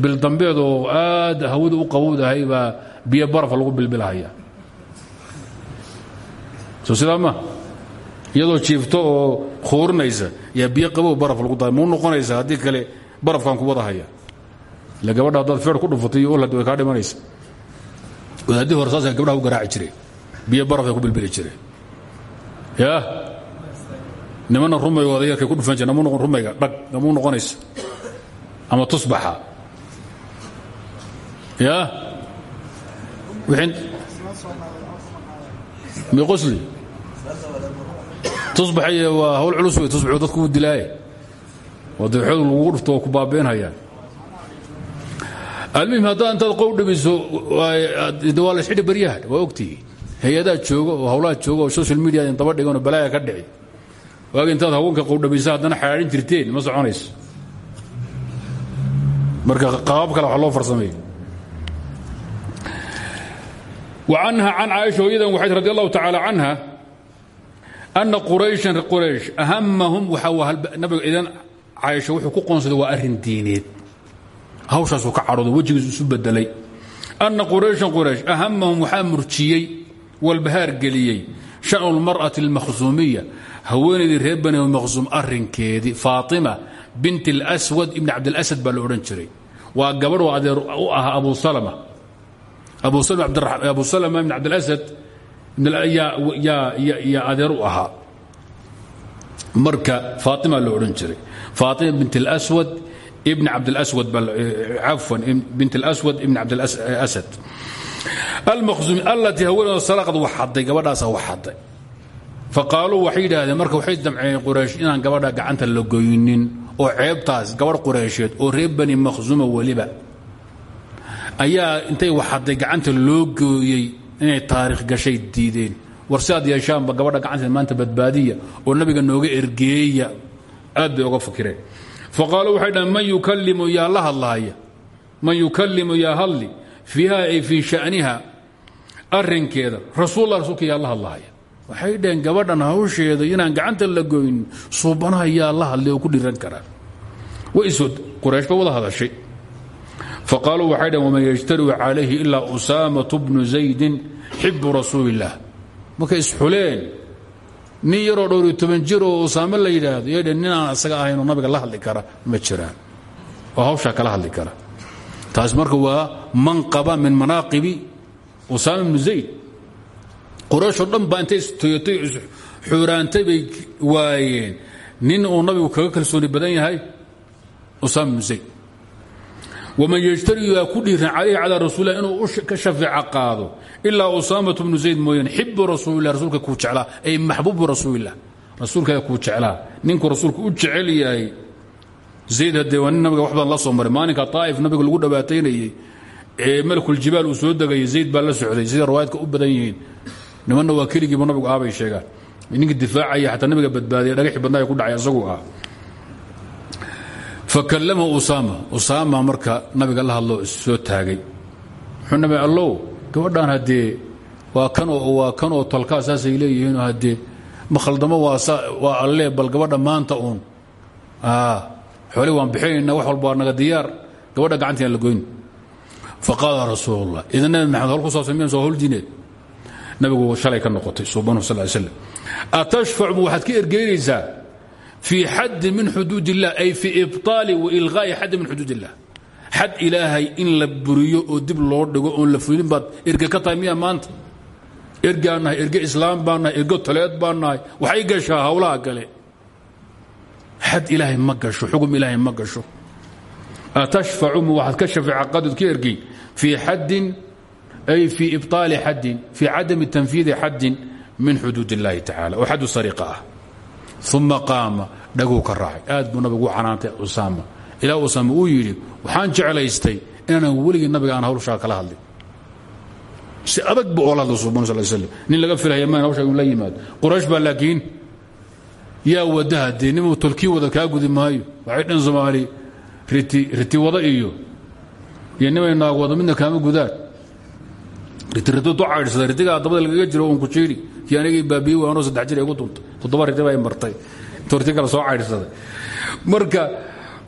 bildambeed oo aad hawada u qabowdahay baa biyo barafa lagu bilbilahaya. Soo sidaa ma? Iyadoo jiifto oo khuurinaysa yaa biyo qabow baraf lagu da mau noqonaysa haddii kale barafkan ku wada haya ila gabadha haddaad feer ku dhufatay iyo olad way kaa dhimanaysa. Wadaadii hore saasa gabdhaha u garaaci jireen biyo barafay ku bilbili jireen ya nimana rumayga odayarkay ku dhufan jire namu noqon rumayga dhag namuu noqonaysa ama tusbaxa. Ya? Miqosli tusbaxay waa hawl culus wey tusbaxu dadku u dilaaye. Oo dabeexoodu lagugu dhufto oo ku baabeenhayaan almuhim haddaa intaad qow dhibiso waa la isxidhi baryahan waa ogtihi hay'adaad jooga oo hawlaha jooga oo social media daba dhigan oo balaaya ka dhici. Waagi intaad haweenka qowdhabisa haddana xaadhin jirteen ma soconayso marka qabaab kale wa loo farsameey anha an caaisha hooyadan waxay radi allahu tacaala canha ana qurayshan quraysh ahamahum nabiga idan caaisha wuxuu ku qoonsaday waa arrin diineed. Hawshaasuu ka cadhooda wejigiisu isu bedelay anna qurayshan quraysh ahamahum waxaa murjiyey walbahaar geliyey shanu lmar'ati almakhsuumiya haweenaydii reer bani makhsuum arrinkeedii faatima أرن كيدي فاطمة بنت الأسود ابن عبد الأسد بالأورنشري وقبر وأدير أبو سلمة abu abu salma ibn cabdilasad yaa adeer u ahaa marka faatima lo odhan jiray faatima bint اlswad ibn cabdlswad cafwan bint اlswad ibn cabdasad almakhzumi allatii haweenooda salaqad wax xaday gabadhaasaa wax xaday faqaaluu waxay yidhaahdeen marka waxay damceen quraysh inaan gabadha gacanta la goynin oo ceebtaas gabadh qureysheed oo reer bani makhzuma weliba ayaa intay waxaday gacanta loo gooyey inay taariikh gashay diideen. War si aad yeeshaanba gabadha gacanteed maanta badbaadiya oo nabiga nooga ergeeya aad bay oga fakireen faqaaluu waxay dhahen man yukalimu yaa la hadlaaya? Man yukalimu yaa hadli? Fiiha ay fii sha'niha arrinkeeda rasuullah rasuulka yaa la hadlaaya waxay dhaheen gabadhan hawsheeda inaan gacanta la goynin suubanaha yaa la hadlay ku dhiran karaa waisod quraysh ba wada hadashay. Faqaaluu waxay dhaheen waman yajtariu calayhi ilaa usaamatu bnu zaydin xibu rasuuli illaah markay isxuleen nin toban jir oo la yidhaahdo yay dheen nin aan isaga ahaynoo nabiga la hadli kara ma jiraan. Oo hawshaa kala hadli kara. Taas marka waa manqaba min manaaqibi usaama bnu zayd qorayshoo dhan baa intay xuuraantay bay waayeen. Nin uu kaga kalsooni badan yahay usaama zayd. Waman yjtari yaa ku dhiiran calayhi calaa rasuulilah inuu ka shafeeca qaado ilaa usaamatu bnu zayd mooyaane xibu rasuulilah rasuulka kuu jeclaa. Ay maxbuubu rasuulilah rasuulkaa kuu jeclaa. Ninkuu rasuulku u jecel yahay. Zayd haddee waa nabiga wax la soo maray. Maalinka taa'if nabiga lagu dhabaataynayey ee malkuljibaal uu soo degayay zayd baa la socday. Sida riwaayadka u badan yihiin nimanna waa keligiiba nabigu aabay sheegaan. Ninka difaacaya xataa nabiga badbaadiya dhagaxii badnaa ku dhacay isagu ah fakalamahu usaama. Usaama marka nabiga la hadlo soo taagay. Muxuu nabi allow gabadhan haddee waa kan oo waa kan oo tolkaa saasay leeyihiinoo haddee ma khaldamo waa alle bal gabadha maanta uun. Xoolii waan bixinayna wax walba waa naga diyaar. Gabadha gacantiaan la goyn. Faqaala rasuulullah idan nabi maxamed hol ku saabsan miyan soo hol diineed nabigu shalay ka noqotay subanu sal ly slam atashfacu waxaad ka ergeynaysaa fii xaddi min xuduud illah ay fii ibطaali wailqaa'i xaddi min xuduud illah xad ilaahay in la buriyo oo dib loo dhigo oon la fulin baad erge ka tahay maanta? Ergaan nahay islaam baan nahay baan nahay waxay gashaa hawlaha gale xad ilaahay ma gasho xugum ilaahay ma gasho. Atashfacu ka shafeeca qadod ka ergey fii xaddin ay fii ibطaali xaddin fii cadami tanfiidi xaddin min xuduud اllahi tacala oo xaddu sariqa ah uma qaama dhaguu ka raacay aad buu nabigu u canaantay usaama ilaa usaama uu yidhi waxaan jeclaystay inaanan weligii nabiga aan hawshaa kala hadlin si adag bu oola hadla subanu sal slm nin laga filaya maan hawshaa in la yimaado quraysh baa laakiin yaa wadaha dee nimuu tolkii wada kaa gudi maayo waxay dhan soomaali riti wada iyo iyo nimay naag wado midna kaama gudaan ritirito du caydhsada ritigaa dabada lagaga jiro uun ku jiidhi kii anigii baabiye waanoo saddex jir igu duntay toddoba riti bay martay. Riti kale soo caydhsaday marka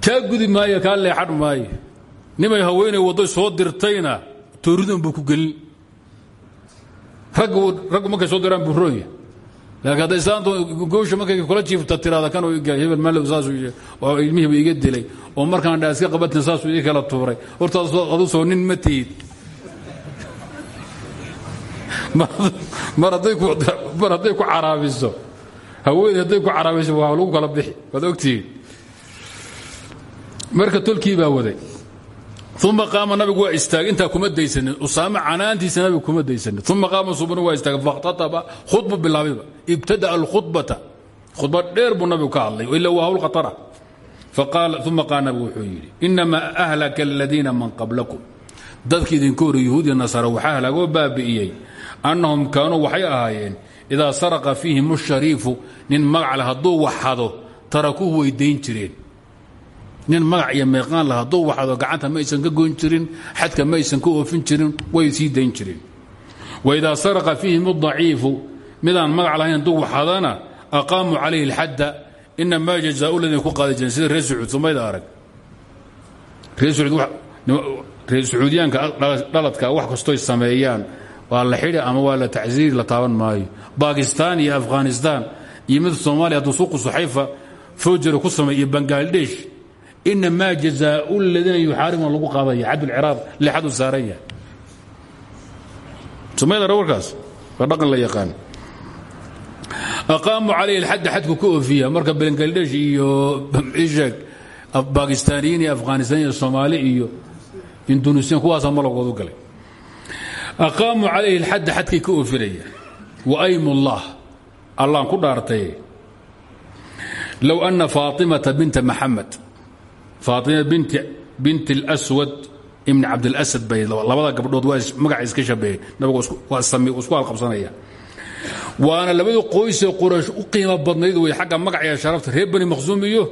kaa gudi maayo kaa leexan maayo. Nimay haweenay waddo soo dirtayna tooridan buu ku gelin. Raggu markay soo diraan buu rooya laakiin hadday islaantu goosha markay kula jiifta tiraada kan hebel maalow saasuu ilmihiiba iga dilay. Oo markaan dhaa iska qabatin saasuu ii kala tuuray. Horta adu soo nin ma tihid (laughs) mar hadday ku caraabiso. Haweeney hadday ku caraabiso waa lagu kala bixi waad ogtihiin. Marka tolkii baa waday. Uma qaama nabigu waa istaagay intaa kuma daysanin. Usaame canaantiisa nabigu kuma daysanin. Uma qaama subanu waa istaagay fakhtataba khudbu bilaabayba ibtada'a alkhudbata. Khudba dheer buu nabigu ka hadlay ila waa hawl khatara uma qaala nabigu wuxuu yidhi ahlaka aladiina man qablakum. Dadka idinka hore yahuudiya nasaara waxaa baabi'iyey annahum kaanuu waxay ahaayeen idaa saraqa fiihim shariifu nin magacle hadduu waxado tarakuhu way dayn jireen. Nin magac iyo meeqaan la hadduu waxado gacanta ma aysan ka goyn jirin xadka ma aysan ka oofin jirin way sii dayn jireen. Waidaa saraqa fiihim adaciifu midaan magac lahayn hadduu waxadana aqaamuu calayhi alxadda inamaa jazaau ladina ku qaadi jireen sida reer sacuud somayda arag. Dhaladka wax kastoy sameeyaan waa la xidhi ama waa la tacsiiri la taaban maayo. Bakistan iyo afghanistan iyo mid soomaaliya hadduu suuqu suxayfa fojara ku sameey iyo bangaladesh inamaa jazaau ladiina yuxaarimuuna lagu qaadaya xadulciraaq lexadu saaran yahay. Somaydara warkaas waa dhaqan la yaqaan. Aqaamuu calayhi alxadda xadku ka oofiya marka bangaladesh iyo isheeg bakistaaniyiin iyo afghanistan iyo soomaali iyo indonesiyan kuwaasaa malagoodu galay aqaamuu calayhi alxadda xadkay ka oofinaya wa aymullah allaan ku dhaartay. Low anna faatimata binta maxamed. Faatima binti اlswad ibni cabdilasad bay labada gabdhood waa magaca iska shabaheen nabigu isku halqabsanaya. Waana labadii qoysee quraysh u qiimo badnayd wey xagga magaciya sharafta. Reer bani maqsuum iyo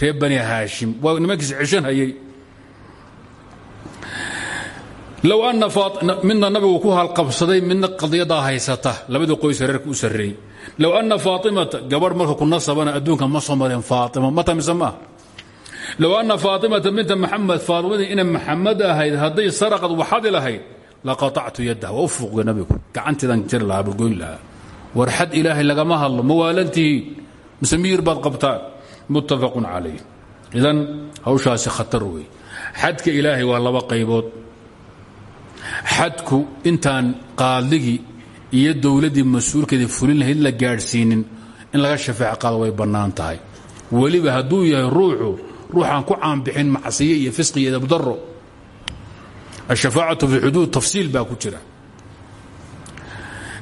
reer bani haashim. Hayay low anna midna nabigu ku halqabsaday midna qadiyadaa haysata. Labadii qoysee reerka u sarreeyey low anna faatimata gabadh marka ku nasabana adduunka ma soo mareen faatima. Ma tamise maaha low anna faatimata binta maxamed faatimadii ina maxamed ahayd hadday saraqad waxadi lahayd laqatactu yaddaha waa u fuuqda nabigu. Gacanteedan jari lahaa burgoyn lahaa war xad ilaahay lagama ma waalantihiin. Mise miyir baad qabtaan? Muttafaqun calayh. Idan hawshaasi khatar wey xadka ilaahay waa laba qaybood xadku intaan qaadigii iyo dowladdii mas'uulkeedii fulin lahayd la gaadhsiinin in laga shafeec qaado way bannaan tahay. Weliba hadduu yahay ruuxu ruuxaan ku caanbixin macsiye iyo fisqi iyo dabdaro ashafaacatu fi xuduud tafsiil baa ku jira.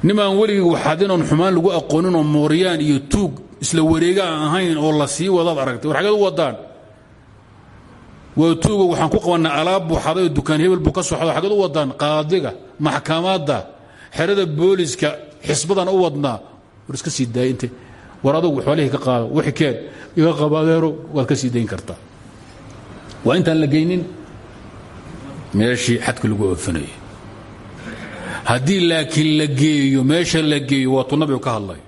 Nimaan weligii waxadinoon xumaan lagu aqooninoo mooryaan iyo tuug isla wareegaan ahayn oo la sii wadaad aragtay war xageed u wadaan waa tuugo waxaan ku qabannaa alaab buu xaday oo dukaan hebel buu ka soxdo xageed u wadaan qaadiga maxkamadda xerada booliska xisbadan u wadnaa. Iska sii daaya intay war adugu ka qaado wixi keed. Iga qabo adeero waad ka sii dayn kartaa. Waa intaan la geynin meeshii xadka lagu oofinayay haddii laakiin la geeyo meesha la geeyo waatuu nabigu ka hadlay.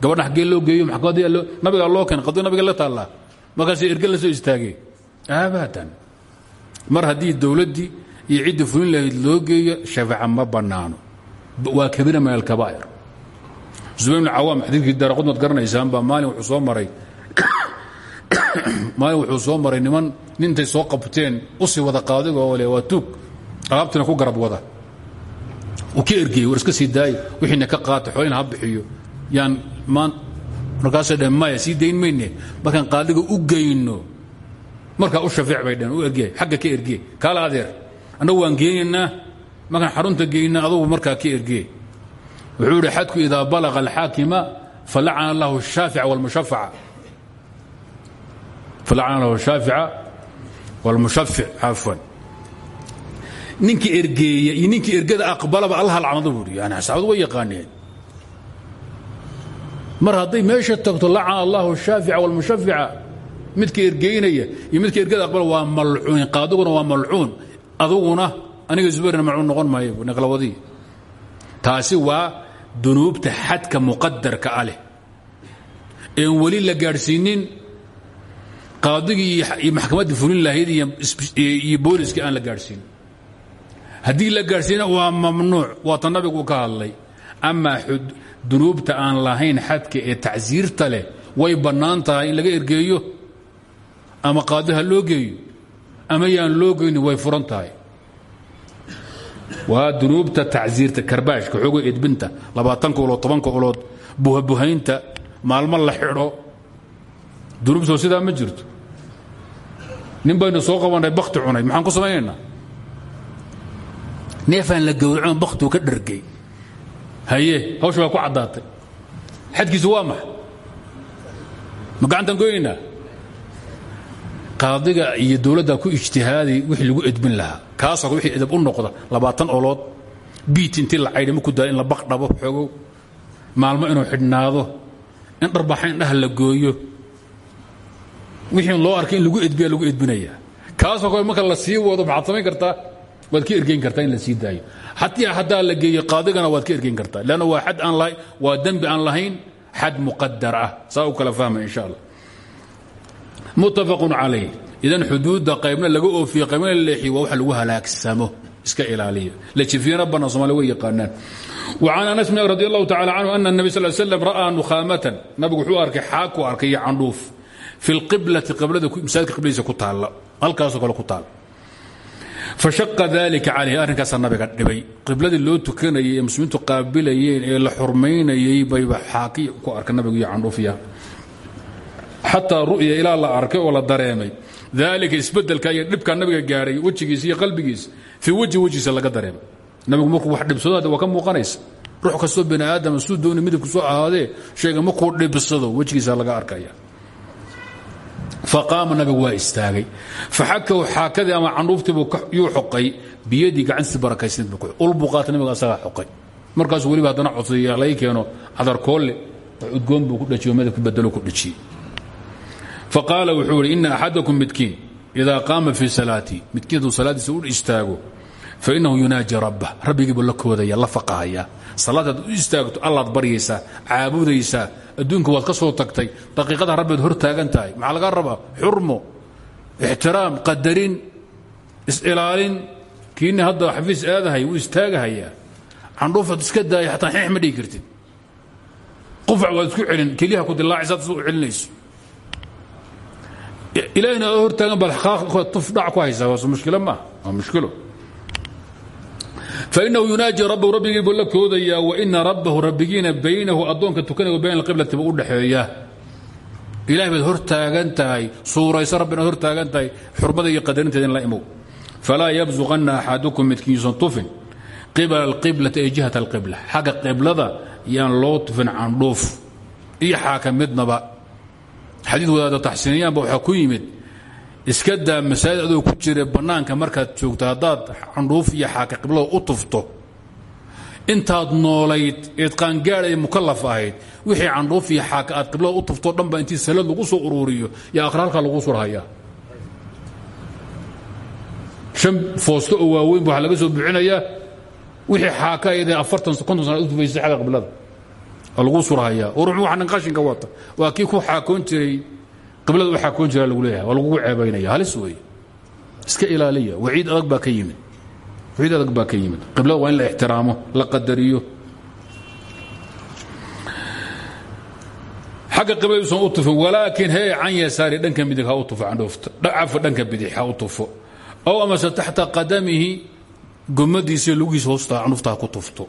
Gabadha xaggee loo geeyo maxkamadii nabigaa loo keenay qadii nabiga la taallaa. Markaas erge la soo istaageen abadan mar haddii dowladdii iyo ciddii fulin lahayd loo geeyo shafaaca ma bannaano. Waa kabiira min alkabaa'ir zubayr bn cawaam xadiidkii daara qudmad garanaysaan baa maalin wuxuu soo maray (coughs) maalin wuxuu soo maray niman nintay soo qabteen u sii wada qaadiga oo le waa tuug. Alaabtina ku garab wada. Uu ka ergeyey war iska sii wixiina ka qaata xoolina ha bixiyo. Yaan maan markaasay dhaheen maya sii dayn mayne. Qaadiga u geyno markaa u shafeec bay dhaheen u ergey xagga ka ergey kaala adeer annagu waan geenaynaa markaan xarunta geyna adugu markaa ka ergey wuxuu idhi xadku idaa balaqa alxaakima falacana allahu shaafica wاlmushafaca falacana allahu shaafica wاlmushafic cafwan ninkii ergeeya iyo ninkii ergada aqbalaba allah lacnado buu yani saxaabadu way yaqaaneen mar hadday meesha tagto lacana allahu shaafica wاlmushafica midka ergeynaya iyo midka ergada aqbala waa malcuun qaadiguna waa malcuun. Aduguna aniga zubayrna macuu noqon maayo naqlawadii taasi waa dunuubta xadka muqadarka a leh. Een weli la gaadhsiinin qaadigii iyo maxkamaddii fulin lahayd iyo booliskii aan la gaadhsiinin. Haddii la gaadhsiina waa mamnuuc waata nabigu ka hadlay. Amaa dunuubta aan lahayn xadka ee tacsiirta leh way bannaan tahay in laga ergeeyo ama qaadi ha loo geeyo ama yaan loo geyni way furan tahay. Waa dunuubta tacsiirta karbaashka xooga edbinta labaatanka ulood tobanka ulood buhabuhaynta maalmo la xidho. Dunuubtoo sidaa ma jirto. Nin soo qabannay bakti cunay maxaan ku samaynaynaa? Neefaan la gowracon baktiu ka dhargay. Haye hawsha ku caddaatay. Xadkiisu waa ma gacantaan goynaynaa qaadiga iyo dowladda ku ijtihaaday wixii lagu edbin lahaa. Kaasoo wixii edab u noqda labaatan olood biit intii la caydhimo ku daa in la baq dhabo xoogow maalmo inuu xidhnaado in dharbaxa indhaha la gooyo. Wixii loo arkay in lagu edbiya lagu edbinayaa kaasoo kale marka la sii wado maxaad samayn kartaa waad ka ergeyn kartaa in la sii daayo. Hatii haddaa la geeyo qaadigana waad ka ergeyn kartaa leanna waa xad aan lahayn waa dembi aan lahayn xad muqadar ah. Saa u kala fahma insha allah muttafaqun calayh idan xuduudda qaybna laga oofiye qaybna la leexiyo waa wax lagu halaagsamo iska ilaaliya la jifiyana bannaan somalia way yaqaanaan وعن أنس رضي الله تعالى عنه أن النبي صلى الله عليه وسلم رأى نخامة نبgu وxuu arkay xaaku arkay iyo candhuuf في القبلة قبلada masaajidka qibladiisa ku taalla halkaasoo kale ku taal fashaqa dalika calayh arrinkaasaa nabiga dhibay qibladii loo tukanayay ee muslimiintu qaabilayeen ee la xurmaynayey bayba xaaki ku arka nabigu iyo candhuufya xataa ru'ya ilaa la arkay oo la dareemay. Dalika isbeddelka iyo dhibka nabiga gaadhay wejigiisa iyo qalbigiisa fii weji wejigiisa laga dareemay. Nabigu markuu wax dhibsado hadda waa ka muuqanaysa. Ruux kastoo bini aadama suu dooni midabku soo ahaadee shayga markuu dhibsado wejigiisa laga arkaya. Faqaama nabigu waa istaagay. Faxakaw xaakadii ama candhuuftiibuu yuu xoqay biyadii gacantiisi barakaysnayd buu ulbuu qaata nabiga asagaa xoqay. Markaasuu weliba haddana codsaday laga keeno cadarkoolle wax udgoon buu ku dhajiyo madabki bedelo ku dhajiyey faqaala wuxuu ihi ina axadakum midkiin idaa qaama fii salaatii midkiin hadduu salaadiisa u istaago fainahu yunaaji rabbah rabbigiibuu la koodaya la faqahaya. Salaad haddaad u istaagto allaad baryaysaa caabudaysaa adduunka waad ka soo tagtay daqiiqada rabbiad hor taagan tahay. Maxaa laga rabaa? Xurmo ixtiraam qadarin is-ilaalin. Kiini hadda xafiis aadahay wuu istaagahayaa. Candhuufaad iska daaya xataa xeex ma dhigi kartid. Qufac waad isku celin keliyaha ku dilaacaysaad sida u celinayso ilaahina aad hor taagan baad tuf dhac ku haysaa waas mushkilo maaha waa mushkilo. Fainahu yunaaji rabbahu rabbigii buu la koodayaa waina rabbahu rabbigiina baynahu addoonka tukanaya wa bayn alqiblati buu u dhexeeya. Ilahay baad hor taagan tahay suurayso rabbinaad hor taagan tahay xurmada iyo qadarinteeda in la imow falaa yabsuqanna axadukum midkiin yuusan tufin qibala alqiblati ay jihat alqibla. Xagga qiblada yaan loo tufin candhuuf iyo xaaka xadiid wadaada taxsiiniyaanba waxaa ku yimid iska daa masaajid ku jira bannaanka markaad joogto haddaad candhuuf iyo xaaka qiblada u tufto. Intaad noolayd eed qaangaadhay mukallaf ahayd wixii candhuuf iyo xaaka aad qiblada u tuftoo dhanba intii salad lagu soo uruuriyo yaa akhra halkaa lagu surhayaa shan foosto oo waaweyn ba laga soo bixinayaa wixii xaaka ayadee afartan konton sana u tufaysay xagga qiblada lagu surhayaa ruux waxanan qashinka wata. Waa kii ku xaakoon jiray. Qiblada u xaakoon jira lagu leeyahay. Waa lagugu ceebaynaya. Halis weeye. Iska ilaaliya. Waciid adag baa ka yimid. Waciid adag baa ka yimid. Qiblada waa in la ixtiraamo la qadariyo. Xagga qibladiisan u tufin walaakin hee can yasaari dhanka midig ha u tufo candhoofta cafa dhanka bidix ha u tufo. Ow amase taxta qadamihi gomadiisa lugiisa hoosta candhufta ha ku tufto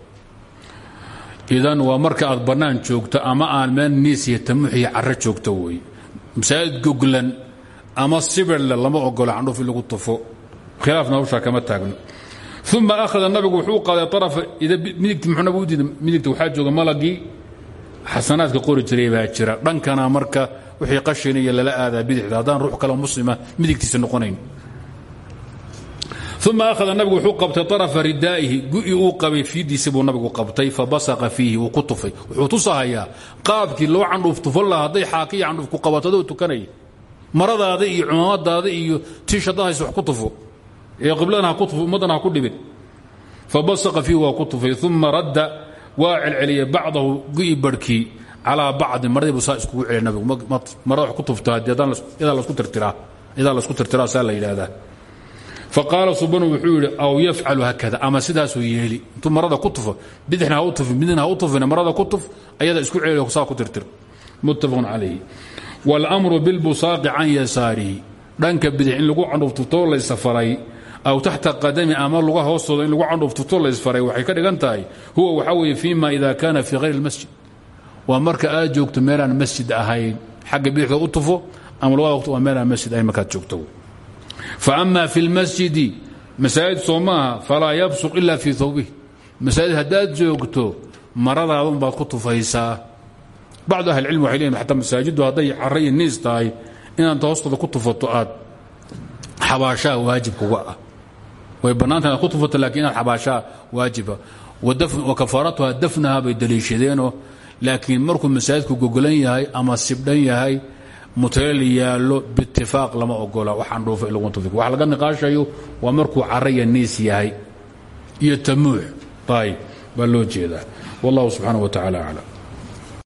idan waa marka aad bannaan joogto ama aan meel niis iyo tamux iyo carro joogto weeye masaajid goglan ama sibirle lama ogolo candhuuf in lagu tufo. Khilaafna hawshaa kama taagno. Uma akhada nabigu wuxuu qaaday arafa midigti muxuu nabigu diiday midigta waxaa jooga malagii. Xasanaadka qori jiray baa jira. Dhankana marka wixii qashin iyo lala aadaa bidixda haddaan ruux kaleo muslima midigtiisa noqonayn uma akhada nabigu wuxuu qabtay arafa ridaa'ihi gu'ii uu qabay fiidiisi buu nabigu qabtay fabasaqa fiihi wuu ku tufay. Wuxuu tusahayaa qaabkii loo candhuuf tufan lahaa hadday xaaki iyo candhuuf ku qabato adoo tukanaya maradaada iyo cumaamadaada iyo tiishadahays wax ku tufo. Ee qibladana ha ku tufo ummaddana ha ku dhibin. Fabasaqa fiihi waa ku tufay. Uma radda waa celceliyey bacdahu gu'i barhkii calaa bacdin maradii buu saa iskugu celiya nabigu. Marada wax ku lasku tirtiraa idaa lasku tirtiraa saa la yidhaahdaa faqaala subanu wuxuu yidhi aw yafcalu hakada? Ama sidaasuu yeeli. Intuu marada ku tufo bidixna ha u tufin midna ha u tufina marada ku tuf ayada isku celiyo saa ku tirtir. Muttafaqun calayhi. Wاlmru bilbusaaqi can yasaarihi. Dhanka bidix in lagu candhuuftutoo laysafaray aw taxta qadami ama luga hoostooda in lagu candhuuftutoo laysfaray waxay ka dhigan tahay huwa waxaa weeye fima ida kana fii hayr اlmasjid waa marka aad joogto meelaan masjid ahayn xagga bidixda u tufo ama lugada waa meelaan masjid ahayn markaad joogto faama fi اlmasjidi masaajid soo maaha falaa yabsuq ila fii hawbih masaajid haddaad joogto maradaada unbaad ku tufaysaa. Bacdu ahli cilmi waxay leeyihiin xataa masaajiddu hadday carra iyo niis tahay inaad hoostooda ku tufato aad xabaashaa waajib kuga ah. Way bannaanta inaad ku tufato lakiin inaad xabaashaa waajiba. Wa kafaaratuha dafnaha bay daliishadeenoo laakiin markuu muteel yaallo biitifaaq lama ogola waxaan dhuufa in lagu tufi wax laga niqaashayo waa markuu carra iyo niis yahay iyo tamuux ayb baa loo jeedaa. Wallahu subxaanaه wa tacala aclam